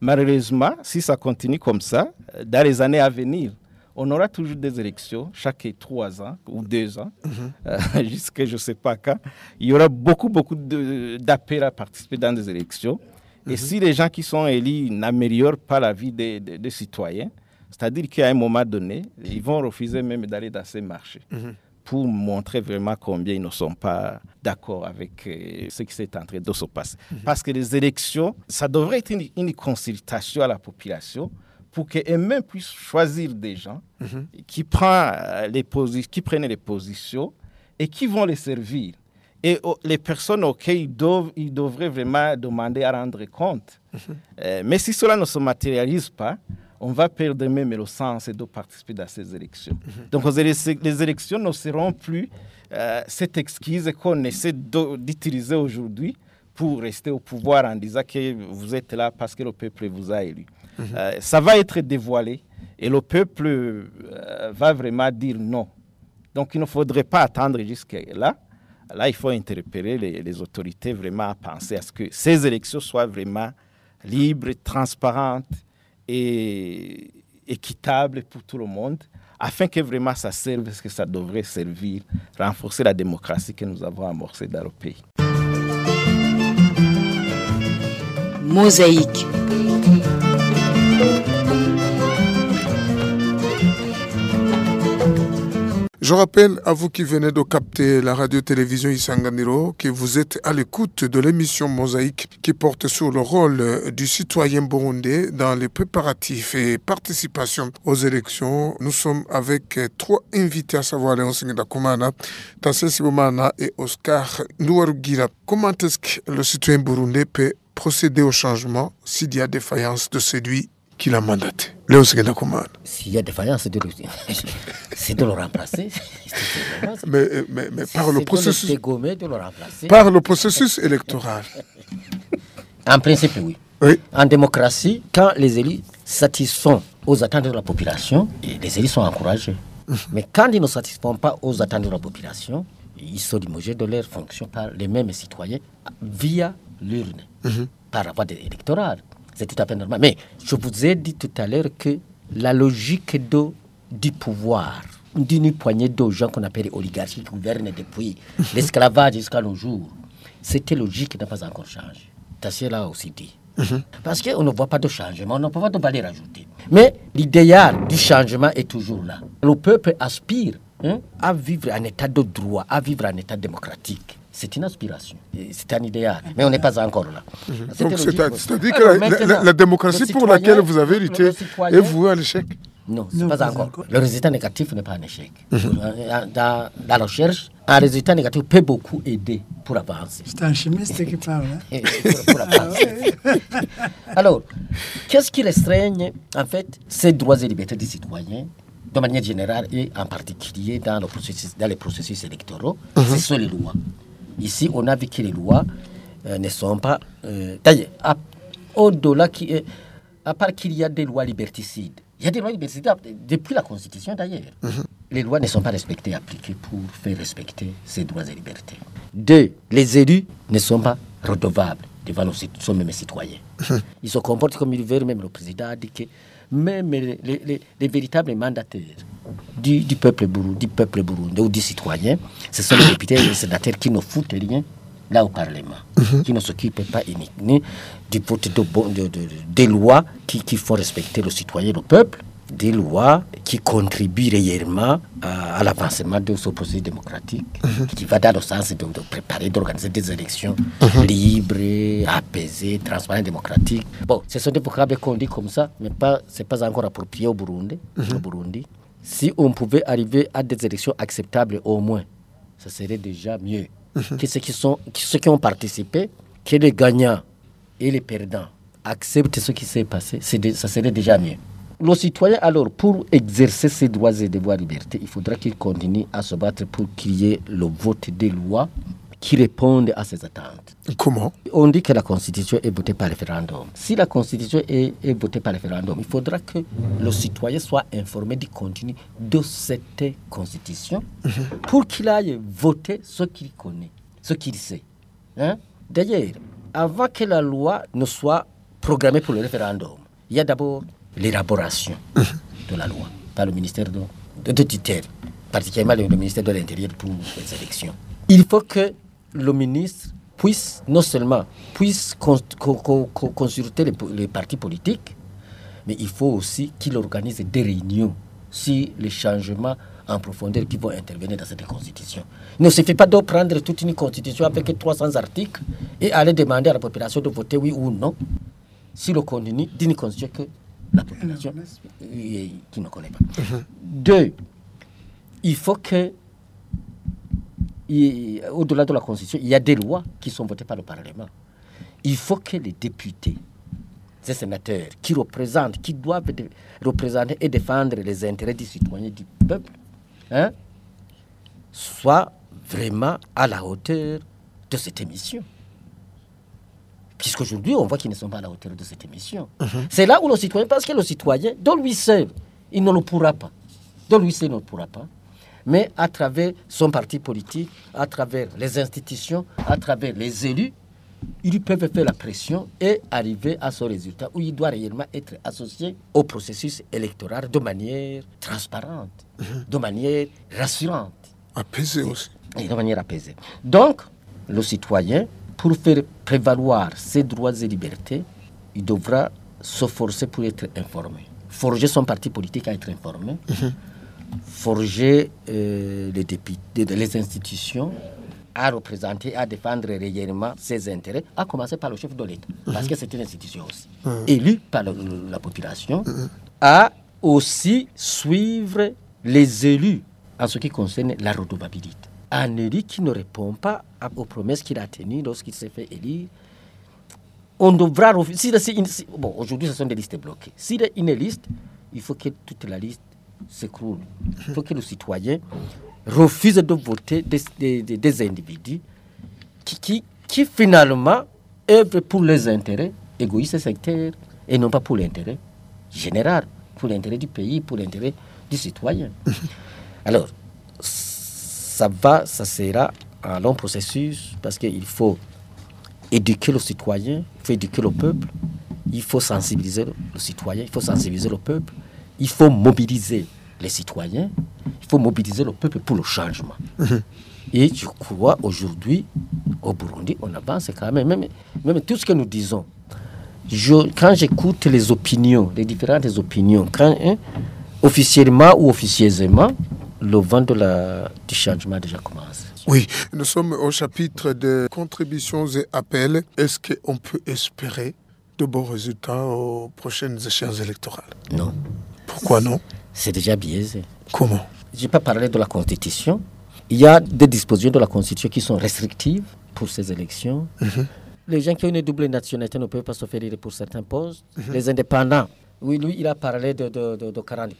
Malheureusement, si ça continue comme ça, dans les années à venir, on aura toujours des élections chaque trois ans ou deux ans, mm jusqu'à je ne sais pas quand. Il y aura beaucoup, beaucoup d'appels à participer dans des élections. Et mhm. si les gens qui sont élus n'améliorent pas la vie des, citoyens, c'est-à-dire qu'à un moment donné, ils vont refuser même d'aller dans ces marchés. Mhm. pour montrer vraiment combien ils ne sont pas d'accord avec euh, ce qui s'est en train de se passer. Mhm. Parce que les élections, ça devrait être une, consultation à la population pour qu'eux-mêmes puissent choisir des gens qui, prennent les qui prennent les positions et qui vont les servir et les personnes auxquelles ils, doivent, ils devraient vraiment demander à rendre compte. Mhm. Euh, mais si cela ne se matérialise pas, on va perdre même le sens de participer à ces élections. Mhm. Donc les, élections ne seront plus euh, cette excuse qu'on essaie d'utiliser aujourd'hui pour rester au pouvoir en disant que vous êtes là parce que le peuple vous a élu. Mhm. Euh, ça va être dévoilé et le peuple va vraiment dire non. Donc il ne faudrait pas attendre jusqu'à là là, il faut interpeller les, autorités vraiment à penser à ce que ces élections soient vraiment libres, transparentes et équitables pour tout le monde, afin que vraiment ça serve ce que ça devrait servir, renforcer la démocratie que nous avons amorcée dans le pays. Mosaïque. Je rappelle à vous qui venez de capter la radio-télévision Isanganiro que vous êtes à l'écoute de l'émission Mosaïque qui porte sur le rôle du citoyen burundais dans les préparatifs et participation aux élections. Nous sommes avec trois invités, à savoir Léon Dakumana, Tassé Sibomana et Oscar Nouarugira. Comment est-ce que le citoyen burundais peut procéder au changement s'il y a défaillance de celui qui l'a mandaté s'il y a défaillance, c'est de le remplacer. mais, mais, mais par le processus. De de le remplacer. Par le processus électoral. En principe, oui. oui. En démocratie, quand les élus satisfont aux attentes de la population, les élus sont encouragés. Mhm. Mais quand ils ne satisfont pas aux attentes de la population, ils sont limogés de leurs fonctions par les mêmes citoyens via l'urne, mhm. par rapport à électoral. C'est tout à fait normal. Mais je vous ai dit tout à l'heure que la logique de, du pouvoir d'une poignée de gens qu'on appelle les oligarchies qui gouvernent depuis l'esclavage jusqu'à nos jours, cette logique n'a pas encore changé. Tassier l'a aussi dit. Mhm. Parce qu'on ne voit pas de changement, on ne peut pas de valeur ajoutée. Mais l'idéal du changement est toujours là. Le peuple aspire hein, à vivre en état de droit, à vivre en état démocratique. C'est une aspiration, c'est un idéal, mais on n'est pas encore là. Mhm. Donc c'est-à-dire que la, démocratie pour laquelle vous avez lutté est vouée à l'échec Non, ce pas, encore. Le résultat négatif n'est pas un échec. Mhm. Dans, la recherche, un résultat négatif peut beaucoup aider pour avancer. C'est un chimiste qui parle. Hein? pour, avancer. Alors, qu'est-ce qui restreigne en fait ces droits et libertés des citoyens de manière générale et en particulier dans, le processus, dans les processus électoraux? Mhm. Ce sont les lois. Ici, on a vu que les lois euh, ne sont pas. Euh, D'ailleurs, au-delà, à part qu'il y a des lois liberticides, il y a des lois liberticides depuis la Constitution d'ailleurs. Mhm. Les lois ne sont pas respectées, appliquées pour faire respecter ces droits et libertés. Deux, les élus ne sont pas redevables devant nos, mêmes citoyens. Mhm. Ils se comportent comme ils veulent, même le président a dit que même les, véritables mandataires du, peuple burundais, du peuple ou du citoyen, ce sont les députés et les sénateurs qui ne foutent rien là au Parlement, mhm. qui ne s'occupent pas uniquement du vote de, des lois qui, qui font respecter le citoyen, le peuple, des lois qui contribuent réellement à, l'avancement de ce processus démocratique, mhm. qui va dans le sens de, préparer, d'organiser des élections mhm. libres, apaisées, transparentes, démocratiques. Bon, ce sont des vocables qu'on dit comme ça, mais ce n'est pas encore approprié au Burundi, au Burundi. Si on pouvait arriver à des élections acceptables au moins, ça serait déjà mieux mhm. que ceux qui, sont, ceux qui ont participé, que les gagnants et les perdants acceptent ce qui s'est passé, ça serait déjà mieux. Le citoyen, alors, pour exercer ses droits et devoirs liberté, il faudra qu'il continue à se battre pour qu'il y ait le vote des lois qui répondent à ces attentes. Comment On dit que la Constitution est votée par référendum. Si la Constitution est, est votée par référendum, il faudra que le citoyen soit informé du contenu de cette Constitution pour qu'il aille voter ce qu'il connaît, ce qu'il sait. Hein? D'ailleurs, avant que la loi ne soit programmée pour le référendum, il y a d'abord l'élaboration de la loi par le ministère de, de, de tutelle, particulièrement le, le ministère de l'Intérieur pour les élections. Il faut que le ministre puisse non seulement puisse cons- co- co- co- consulter les, partis politiques, mais il faut aussi qu'il organise des réunions sur les changements en profondeur qui vont intervenir dans cette constitution. Il ne suffit pas de prendre toute une constitution avec 300 articles et aller demander à la population de voter oui ou non sur le contenu d'une constitution que la population qui ne connaît pas. Deux, il faut que au-delà de la Constitution, il y a des lois qui sont votées par le Parlement. Il faut que les députés, ces sénateurs qui représentent, qui doivent représenter et défendre les intérêts des citoyens du peuple, hein, soient vraiment à la hauteur de cette émission. Puisqu'aujourd'hui, on voit qu'ils ne sont pas à la hauteur de cette émission. C'est là où le citoyen, parce que le citoyen, dans lui seul, il ne le pourra pas. Dans lui seul, il ne le pourra pas. Mais à travers son parti politique, à travers les institutions, à travers les élus, ils peuvent faire la pression et arriver à ce résultat où il doit réellement être associé au processus électoral de manière transparente, de manière rassurante Apaisé aussi. et de manière apaisée. Donc, le citoyen, pour faire prévaloir ses droits et libertés, il devra se forcer pour être informé. Forger son parti politique à être informé. Forger euh, les députés, les institutions à représenter, à défendre réellement ses intérêts, à commencer par le chef de l'État, parce que c'est une institution aussi, élu par le- le- la population, à aussi suivre les élus en ce qui concerne la redevabilité. Un élu qui ne répond pas aux promesses qu'il a tenues lorsqu'il s'est fait élire, on devra refuser. Si, si- si- bon, aujourd'hui, ce sont des listes bloquées. S'il y a une liste, il faut que toute la liste s'écroule. Il faut que le citoyen refuse de voter des, des- des- individus qui, qui, qui finalement œuvrent pour les intérêts égoïstes sectaires et non pas pour l'intérêt général, pour l'intérêt du pays, pour l'intérêt du citoyen. Alors, ça va, ça sera un long processus parce qu'il faut éduquer le citoyen, il faut éduquer le peuple, il faut sensibiliser le citoyen, il faut sensibiliser le peuple, il faut mobiliser les citoyens, il faut mobiliser le peuple pour le changement. Et je crois aujourd'hui, au Burundi, on avance quand même. Même, même tout ce que nous disons, je- quand j'écoute les opinions, les différentes opinions, quand, hein, officiellement ou officieusement, le vent de la, du changement a déjà commencé. Oui, nous sommes au chapitre des contributions et appels. Est-ce qu'on peut espérer de bons résultats aux prochaines échéances électorales? Non, Pourquoi non? C'est déjà biaisé. Comment? Je n'ai pas parlé de la Constitution. Il y a des dispositions de la Constitution qui sont restrictives pour ces élections. Les gens qui ont une double nationalité ne peuvent pas se faire pour certains postes. Les indépendants, oui, lui, il a parlé de, de, de- de 40%.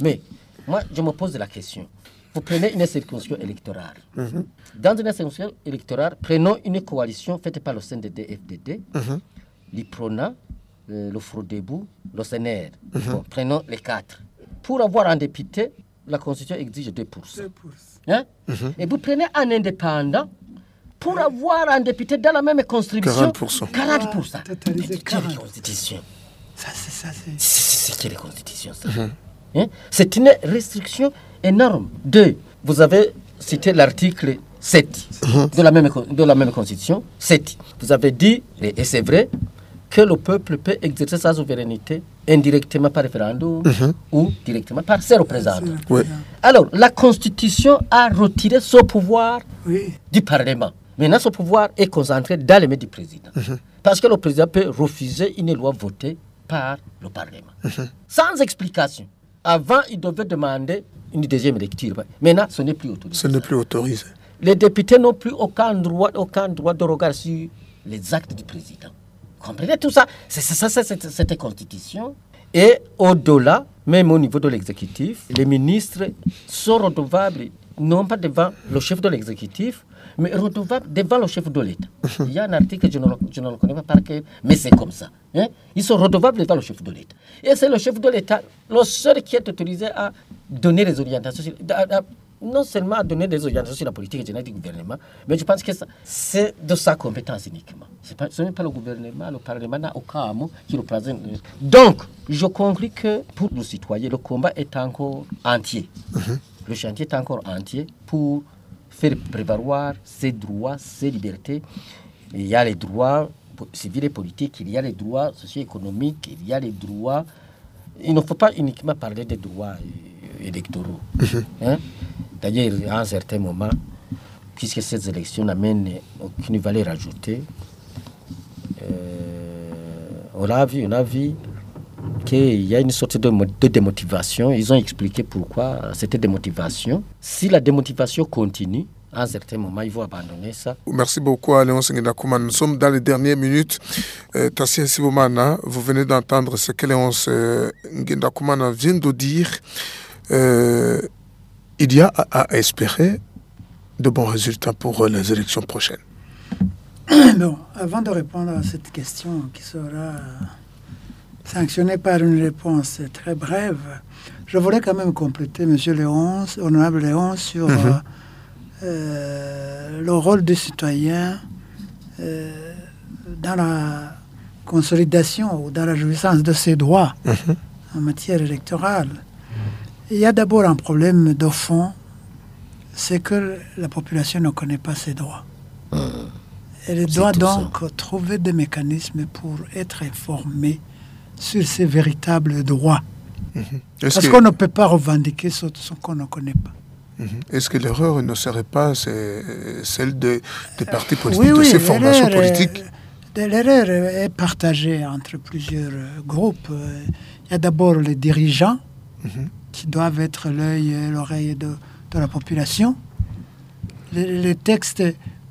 Mais moi, je me pose la question. Vous prenez une circonscription électorale. Dans une circonscription électorale, prenons une coalition faite par le CNDD-FDD, l'IPRONA, le Frodebou, le CNR. Bon, prenons les quatre. Pour avoir un député, la Constitution exige 2%. Hein? Et vous prenez un indépendant pour avoir un député dans la même constitution. 40%. 40%. Totalisé Mais quelle 40. constitution? Ça, c'est ça. c'est- quelle constitution ça? Hein? C'est une restriction énorme. Deux, vous avez cité l'article 7 de, la même, de la même constitution. 7. Vous avez dit, et c'est vrai, que le peuple peut exercer sa souveraineté indirectement par référendum ou directement par ses représentants. Oui. Alors, la Constitution a retiré ce pouvoir Oui. du Parlement. Maintenant, ce pouvoir est concentré dans les mains du président. Parce que le président peut refuser une loi votée par le Parlement. Sans explication. Avant, il devait demander une deuxième lecture. Maintenant, ce n'est plus autorisé. Ce n'est plus autorisé. Les députés n'ont plus aucun droit, aucun droit de regard sur les actes du président. Comprenez tout ça? C'est ça, c'est cette, constitution. Et au-delà, même au niveau de l'exécutif, les ministres sont redevables non pas devant le chef de l'exécutif, mais redevables devant le chef de l'État. Il y a un article, je ne, le, je ne le connais pas par cœur, mais c'est comme ça. hein. Ils sont redevables devant le chef de l'État. Et c'est le chef de l'État, le seul qui est autorisé à donner les orientations, sur- à- à- non seulement à donner des orientations sur la politique générale du gouvernement, mais je pense que c'est de sa compétence uniquement. Ce n'est pas le gouvernement, le Parlement n'a aucun mot qui le présente. Donc, je conclus que pour le citoyen, le combat est encore entier. Le chantier est encore entier pour faire prévaloir ses droits, ses libertés. Il y a les droits civils et politiques, il y a les droits socio-économiques, il y a les droits. Il ne faut pas uniquement parler des droits euh, électoraux. hein? D'ailleurs, à un certain moment, puisque ces élections n'amènent aucune valeur ajoutée, euh, on a vu, on a vu qu'il y a une sorte de, mo- de démotivation. Ils ont expliqué pourquoi cette démotivation. Si la démotivation continue, à un certain moment, ils vont abandonner ça. Merci beaucoup à Léon Sengendakouman. Nous sommes dans les dernières minutes. Euh, Tassien Sibomana, vous venez d'entendre ce que Léon Sengendakouman vient de dire. Euh, il y a à, espérer de bons résultats pour euh, les élections prochaines. Bon, avant de répondre à cette question qui sera sanctionnée par une réponse très brève, je voulais quand même compléter, Monsieur Léon, honorable Léon, sur Mhm. euh, euh, le rôle du citoyen euh, dans la consolidation ou dans la jouissance de ses droits Mhm. en matière électorale. Il y a d'abord un problème de fond, c'est que la population ne connaît pas ses droits. Elle C'est doit ça. donc trouver des mécanismes pour être informée sur ses véritables droits. Est-ce Parce que, qu'on ne peut pas revendiquer ce, ce qu'on ne connaît pas. Mhm. Est-ce que l'erreur ne serait pas celle de- des partis politiques, oui, de oui, ces formations politiques de- L'erreur est partagée entre plusieurs euh, groupes. Euh, Il y a d'abord les dirigeants Mhm. Qui doivent être l'œil et l'oreille de, de la population. Les, les textes,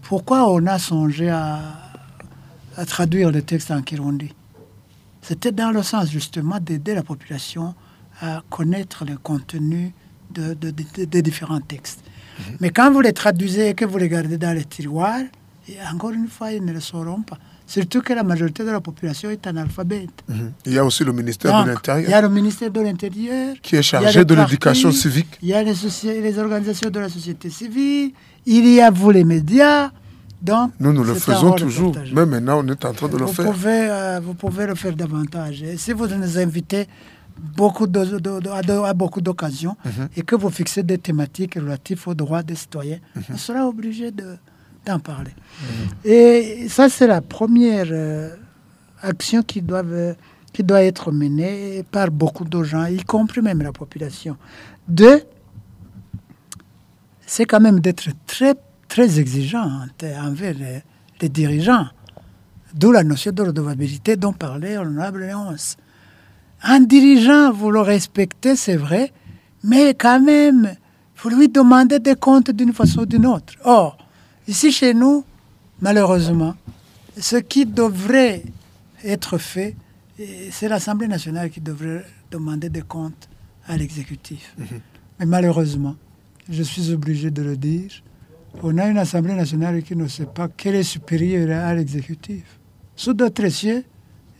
pourquoi on a songé à, à traduire les textes en Kirundi? C'était dans le sens justement d'aider la population à connaître le contenu de- de- de- des différents textes. Mais quand vous les traduisez et que vous les gardez dans les tiroirs, et encore une fois, ils ne le sauront pas. Surtout que la majorité de la population est analphabète. Mhm. Il y a aussi le ministère Donc, de il y a l'Intérieur le ministère de l'Intérieur. qui est chargé de l'éducation civique. Il y a les, les organisations de la société civile. Il y a vous, les médias. Donc, Nous, nous le faisons toujours. Mais maintenant, on est en train de le vous faire. Pouvez, euh, vous pouvez le faire davantage. Et si vous nous invitez beaucoup de- de- de- à, beaucoup d'occasions Mhm. et que vous fixez des thématiques relatives aux droits des citoyens, on sera obligé de- d'en parler. Et ça, c'est la première euh, action qui doit, euh, qui doit être menée par beaucoup de gens, y compris même la population. Deux, c'est quand même d'être très, très exigeant en- envers les, les dirigeants. D'où la notion de redevabilité dont parlait l'honorable Léonce. Un dirigeant, vous le respectez, c'est vrai, mais quand même, vous lui demandez des comptes d'une façon ou d'une autre. Or, ici chez nous, malheureusement, ce qui devrait être fait, c'est l'Assemblée nationale qui devrait demander des comptes à l'exécutif. Mais malheureusement, je suis obligé de le dire, on a une Assemblée nationale qui ne sait pas qu'elle est supérieure à l'exécutif. Sous d'autres cieux,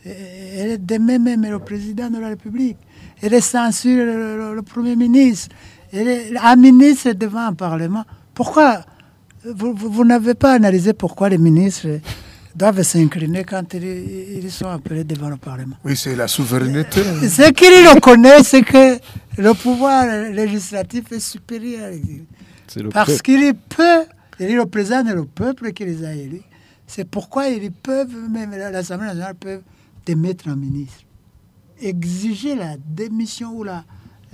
eh, elle est de même même le président de la République. Elle censure le, le- le Premier ministre. Elle est un ministre devant un Parlement. Pourquoi vous, vous- vous n'avez pas analysé pourquoi les ministres doivent s'incliner quand ils, ils sont appelés devant le Parlement Oui, c'est la souveraineté. ce qu'il reconnaît, c'est que le pouvoir législatif est supérieur Parce qu'il peut, il représente le peuple qui les a élus. C'est pourquoi ils peuvent, même l'Assemblée nationale peut démettre un ministre. Exiger la démission ou la,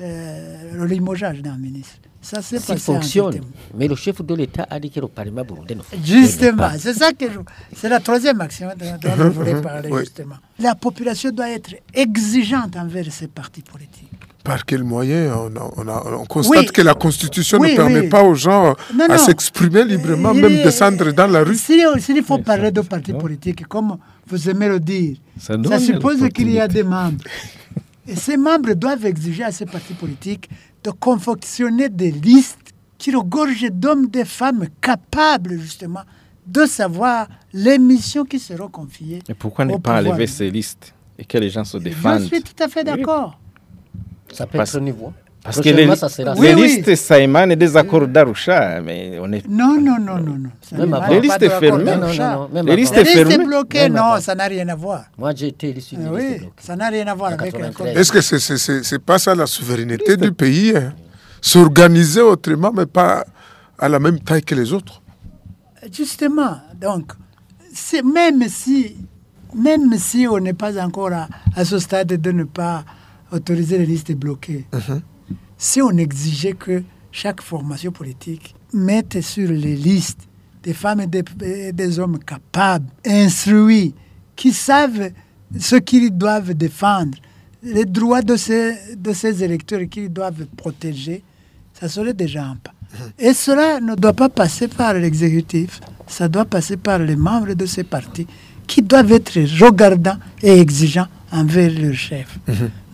euh, le limogeage d'un ministre. Ça, c'est Ça passé en fonctionne. Mais le chef de l'État a dit que le Parlement burundais ne fonctionne Justement, c'est ça que je- c'est la troisième action dont je voulais parler Oui. justement. La population doit être exigeante envers ses partis politiques. Par quel moyen on, constate Oui. que la Constitution Oui, ne permet oui. pas aux gens Non, à s'exprimer librement, Il même descendre dans la rue. S'il faut Oui, parler de partis politiques, comme vous aimez le dire, Ça ça, suppose qu'il y a des membres. Et ces membres doivent exiger à ces partis politiques de confectionner des listes qui regorge d'hommes, de femmes capables justement de savoir les missions qui seront confiées. Et pourquoi ne pas enlever ces listes et que les gens se Je défendent suis tout à fait d'accord. Ça peut Parce- être au niveau. Parce que les, ça sera Oui, les oui. listes, ça émane des accords d'Arusha, mais on est... Non, non, non, non, non. N'est Les listes l'accord fermées. Non, non, d'Arusha. non, non, même Les listes La liste est fermées. bloquée, Même non, ça n'a rien à voir. Moi, j'ai été issu Ah oui, ça n'a rien à voir avec 93. l'accord. Est-ce que c'est c'est- c'est- c'est pas ça la souveraineté du pays hein? S'organiser autrement, mais pas à la même taille que les autres. Justement, donc, c'est même si, même si on n'est pas encore à, à ce stade de ne pas autoriser les listes bloquées, si on exigeait que chaque formation politique mette sur les listes des femmes et des, et des hommes capables, instruits, qui savent ce qu'ils doivent défendre, les droits de ces, de ces électeurs qu'ils doivent protéger, ça serait déjà un pas. Et cela ne doit pas passer par l'exécutif, ça doit passer par les membres de ces partis qui doivent être regardants et exigeants envers leur chef.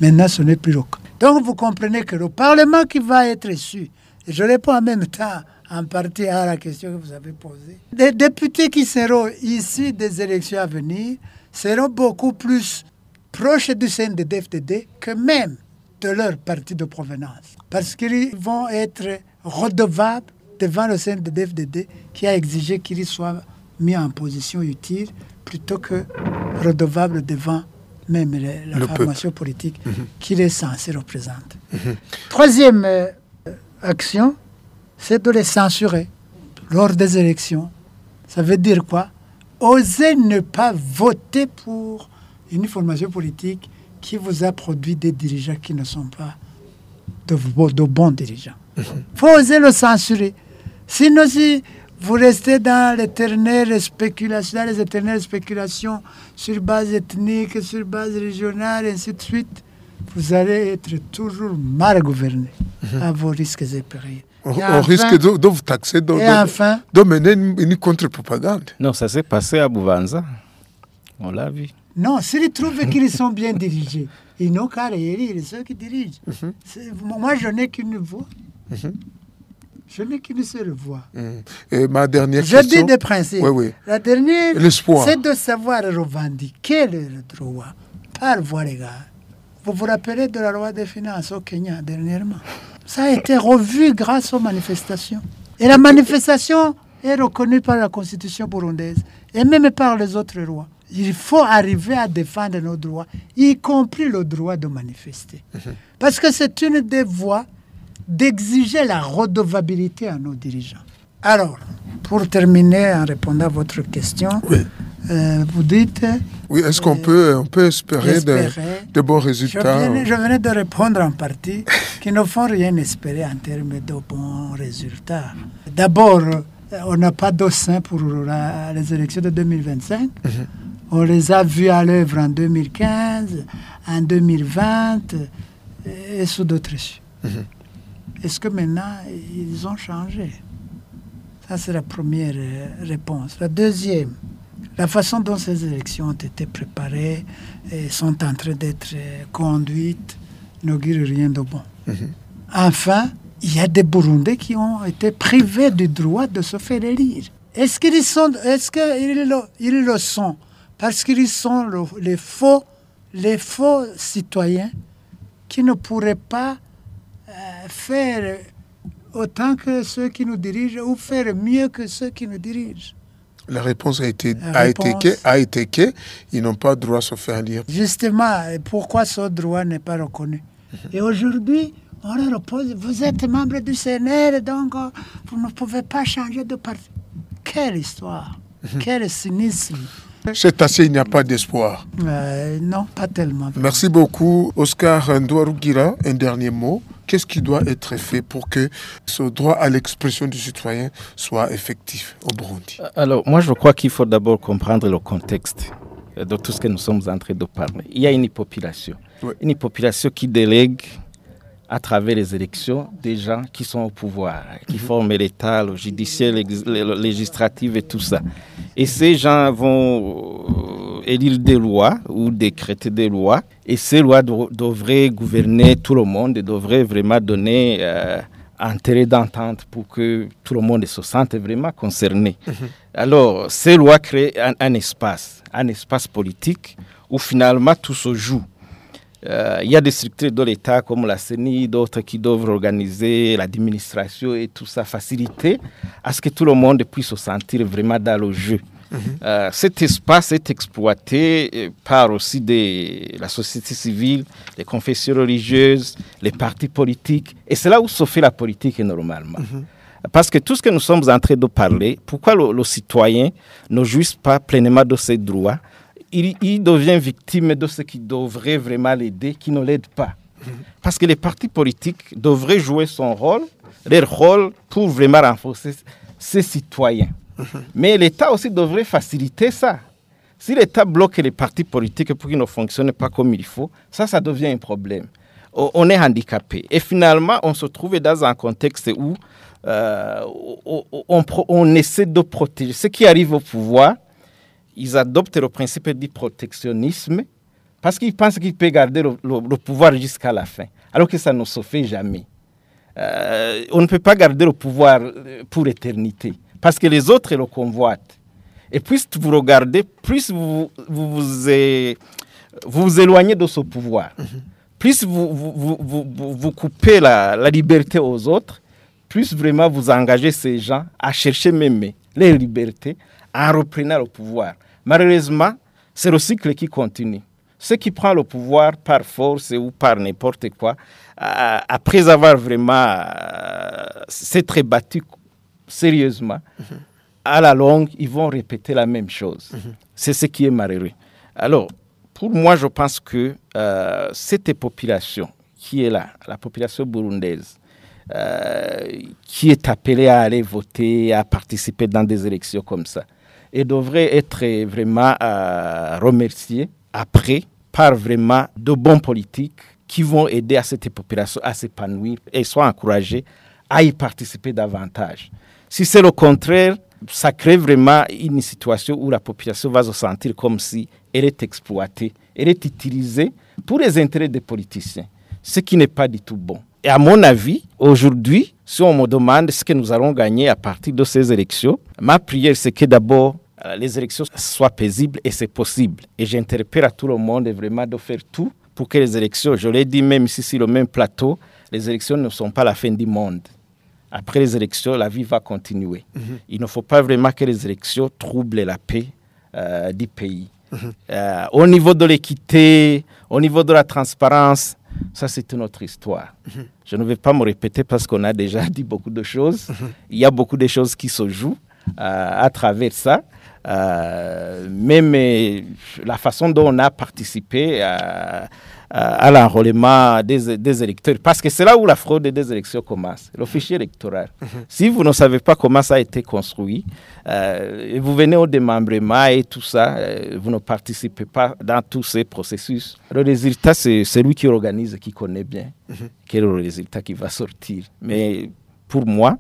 Maintenant, ce n'est plus le cas. Donc, vous comprenez que le Parlement qui va être issu, et je réponds en même temps en partie à la question que vous avez posée, les députés qui seront issus des élections à venir seront beaucoup plus proches du CNDD-FDD que même de leur parti de provenance. Parce qu'ils vont être redevables devant le CNDD-FDD qui a exigé qu'ils soient mis en position utile plutôt que redevables devant même le- la Le formation politique qu'il est censé représenter. Troisième euh, action, c'est de les censurer lors des élections. Ça veut dire quoi? Osez ne pas voter pour une formation politique qui vous a produit des dirigeants qui ne sont pas de, bo- de bons dirigeants. Il faut oser le censurer. Sinon, si vous restez dans l'éternelle spéculation, dans les éternelles spéculations sur base ethnique, sur base régionale, et ainsi de suite, vous allez être toujours mal gouverné à vos risques et périls. On, Et on enfin- risque de, de vous taxer, de, de- enfin, de mener une, une contre-propagande. Non, ça s'est passé à Bouvanza. On l'a vu. non, s'ils trouvent qu'ils sont bien dirigés, ils n'ont qu'à les élire, ceux qui dirigent. C'est- Moi, je n'ai qu'une voix. Je n'ai qu'une seule voix. Mhm. Et ma dernière Je question? dis des principes. Oui, oui. La dernière, L'espoir. c'est de savoir revendiquer le droit par voie légale. Vous vous rappelez de la loi des finances au Kenya dernièrement? Ça a été revu grâce aux manifestations. Et la manifestation est reconnue par la constitution burundaise et même par les autres lois. Il faut arriver à défendre nos droits, y compris le droit de manifester. Parce que c'est une des voies d'exiger la redevabilité à nos dirigeants. Alors, pour terminer en répondant à votre question, Oui. euh, vous dites, Oui, est-ce qu'on peut, on peut espérer de, bons je résultats venais, je venais de répondre en partie, qui ne font rien espérer en termes de bons résultats. D'abord, euh, on n'a pas de sein pour la- les élections de 2025. On les a vus à l'œuvre en 2015, en 2020 euh, et sous d'autres issues. Est-ce que maintenant, ils ont changé? Ça, c'est la première euh, réponse. La deuxième, la façon dont ces élections ont été préparées et sont en train d'être euh, conduites n'augure rien de bon. Enfin, il y a des Burundais qui ont été privés du droit de se faire élire. Est-ce qu'ils sont, est-ce qu'ils le, ils le sont? Parce qu'ils sont le- les faux, les faux citoyens qui ne pourraient pas euh, faire autant que ceux qui nous dirigent ou faire mieux que ceux qui nous dirigent. La réponse a été, La a été que, a été que ils n'ont pas droit à se faire lire. Justement, pourquoi ce droit n'est pas reconnu? Et aujourd'hui, on leur oppose, vous êtes membre du CNR, donc euh, vous ne pouvez pas changer de parti. Quelle histoire Quel cynisme C'est assez, il n'y a pas d'espoir. Euh, Non, pas tellement. Merci beaucoup, Oscar Ndouarugira. Un dernier mot. Qu'est-ce qui doit être fait pour que ce droit à l'expression du citoyen soit effectif au Burundi? Alors, moi, je crois qu'il faut d'abord comprendre le contexte euh, de tout ce que nous sommes en train de parler. Il y a une population, Oui. une population qui délègue à travers les élections des gens qui sont au pouvoir, qui forment l'État, le judiciaire, le législatif et tout ça. Et ces gens vont euh, élire des lois ou décréter des lois. Et ces lois devraient gouverner tout le monde et devraient vraiment donner euh, un terrain d'entente pour que tout le monde se sente vraiment concerné. Alors, ces lois créent un, espace, un espace politique où finalement tout se joue. Euh, il y a des structures de l'État comme la CENI, d'autres qui doivent organiser l'administration et tout ça, faciliter à ce que tout le monde puisse se sentir vraiment dans le jeu. Euh, cet espace est exploité euh, par aussi des, la société civile, les confessions religieuses, les partis politiques. Et c'est là où se fait la politique normalement. Mhm. Parce que tout ce que nous sommes en train de parler, pourquoi le, citoyen ne jouit pas pleinement de ses droits il, devient victime de ce qui devrait vraiment l'aider, qui ne l'aide pas. Parce que les partis politiques devraient jouer son rôle, leur rôle, pour vraiment renforcer ses citoyens. Mais l'État aussi devrait faciliter ça. Si l'État bloque les partis politiques pour qu'ils ne fonctionnent pas comme il faut, ça, ça devient un problème. On est handicapé. Et finalement, on se trouve dans un contexte où euh, on, essaie de protéger. Ceux qui arrivent au pouvoir, ils adoptent le principe du protectionnisme parce qu'ils pensent qu'ils peuvent garder le, pouvoir jusqu'à la fin, alors que ça ne se fait jamais. Euh, on ne peut pas garder le pouvoir pour l'éternité parce que les autres le convoitent. Et plus vous regardez, plus vous vous, vous, éloignez de ce pouvoir. Mhm. Plus vous, vous, vous coupez la, la, liberté aux autres, plus vraiment vous engagez ces gens à chercher même les libertés en reprenant le pouvoir. Malheureusement, c'est le cycle qui continue. Ceux qui prennent le pouvoir par force ou par n'importe quoi, euh, après avoir vraiment euh, s'être battu sérieusement, à la longue, ils vont répéter la même chose. C'est ce qui est malheureux. Alors, pour moi, je pense que euh, cette population qui est là, la population burundaise, euh, qui est appelée à aller voter, à participer dans des élections comme ça, et devrait être vraiment euh, remerciée après par vraiment de bons politiques qui vont aider à cette population à s'épanouir et soient encouragés à y participer davantage. Si c'est le contraire, ça crée vraiment une situation où la population va se sentir comme si elle est exploitée, elle est utilisée pour les intérêts des politiciens, ce qui n'est pas du tout bon. Et à mon avis, aujourd'hui, si on me demande ce que nous allons gagner à partir de ces élections, ma prière, c'est que d'abord, les élections soient paisibles et c'est possible. Et j'interpelle à tout le monde vraiment de faire tout pour que les élections, je l'ai dit même ici sur le même plateau, les élections ne sont pas la fin du monde après les élections, la vie va continuer. Mhm. Il ne faut pas vraiment que les élections troublent la paix euh, du pays. Mhm. Euh, au niveau de l'équité, au niveau de la transparence, ça c'est une autre histoire. Mhm. Je ne vais pas me répéter parce qu'on a déjà dit beaucoup de choses. Il y a beaucoup de choses qui se jouent euh, à travers ça. Même la façon dont on a participé à à l'enrôlement des, des, électeurs. Parce que c'est là où la fraude des élections commence, le fichier électoral. Mhm. Si vous ne savez pas comment ça a été construit, euh, et vous venez au démembrement et tout ça, euh, vous ne participez pas dans tous ces processus. Le résultat, c'est celui qui organise, qui connaît bien mhm. quel est le résultat qui va sortir. Mais pour moi,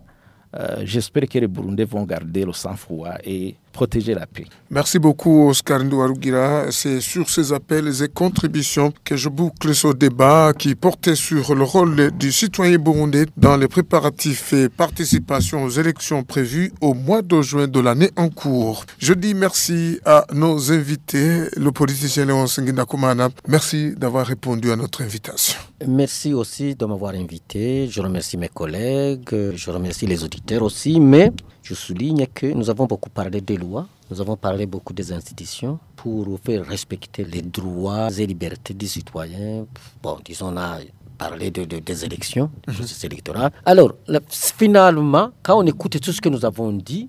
euh, j'espère que les Burundais vont garder le sang-froid et protéger la paix. Merci beaucoup, Oscar Ndouarugira. C'est sur ces appels et contributions que je boucle ce débat qui portait sur le rôle du citoyen burundais dans les préparatifs et participation aux élections prévues au mois de juin de l'année en cours. Je dis merci à nos invités, le politicien Léon Sengindakumana. Merci d'avoir répondu à notre invitation. Merci aussi de m'avoir invité. Je remercie mes collègues, je remercie les auditeurs aussi, mais je souligne que nous avons beaucoup parlé des lois, nous avons parlé beaucoup des institutions pour faire respecter les droits et libertés des citoyens. Bon, disons, on a parlé de, des élections, mm électorales. Alors, finalement, quand on écoute tout ce que nous avons dit,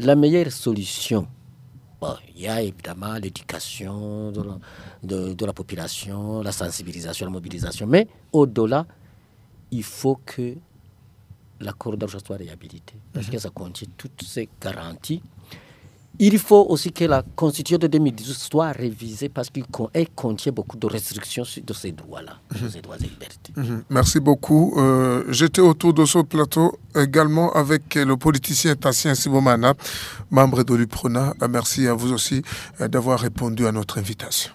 la meilleure solution, il y a évidemment l'éducation de, de, la population, la sensibilisation, la mobilisation, mais au-delà, il faut que l'accord soit réhabilité, parce que ça contient toutes ces garanties. Il faut aussi que la Constitution de 2018 soit révisée parce qu'elle contient beaucoup de restrictions de ces droits-là, de ces droits et libertés. Mhm. Merci beaucoup. Euh, j'étais autour de ce plateau également avec le politicien Tassien Sibomana, membre de l'UPRONA. Merci à vous aussi euh, d'avoir répondu à notre invitation.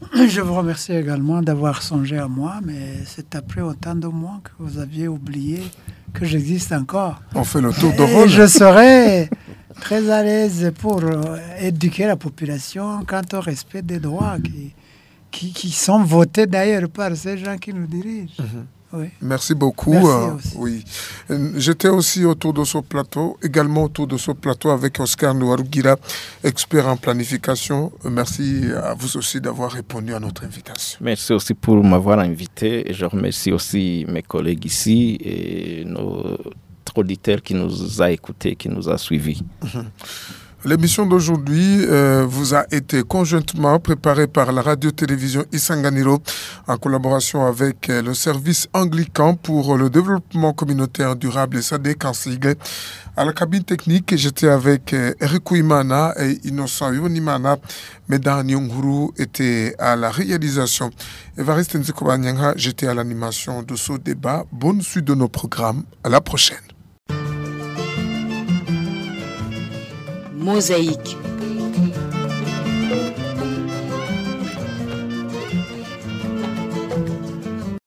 Je vous remercie également d'avoir songé à moi, mais c'est après autant de mois que vous aviez oublié que j'existe encore. On fait le tour de Et rôle. je serai très à l'aise pour euh, éduquer la population quant au respect des droits qui, qui, qui sont votés d'ailleurs par ces gens qui nous dirigent. Oui. Merci beaucoup. Merci euh, aussi. oui. Euh, J'étais aussi autour de ce plateau, également autour de ce plateau avec Oscar Nouarougira, expert en planification. Euh, Merci à vous aussi d'avoir répondu à notre invitation. Merci aussi pour m'avoir invité et je remercie aussi mes collègues ici et notre auditeur qui nous a écoutés, qui nous a suivis. L'émission d'aujourd'hui euh, vous a été conjointement préparée par la radio-télévision Isanganiro en collaboration avec euh, le service anglican pour le développement communautaire durable et SADEC en. À la cabine technique, j'étais avec euh, Eric Imana et Innocent Yonimana. Medan Nyonguru était à la réalisation. Evariste Nzikobanyanga, j'étais à l'animation de ce débat. Bonne suite de nos programmes. À la prochaine. Mosaïque.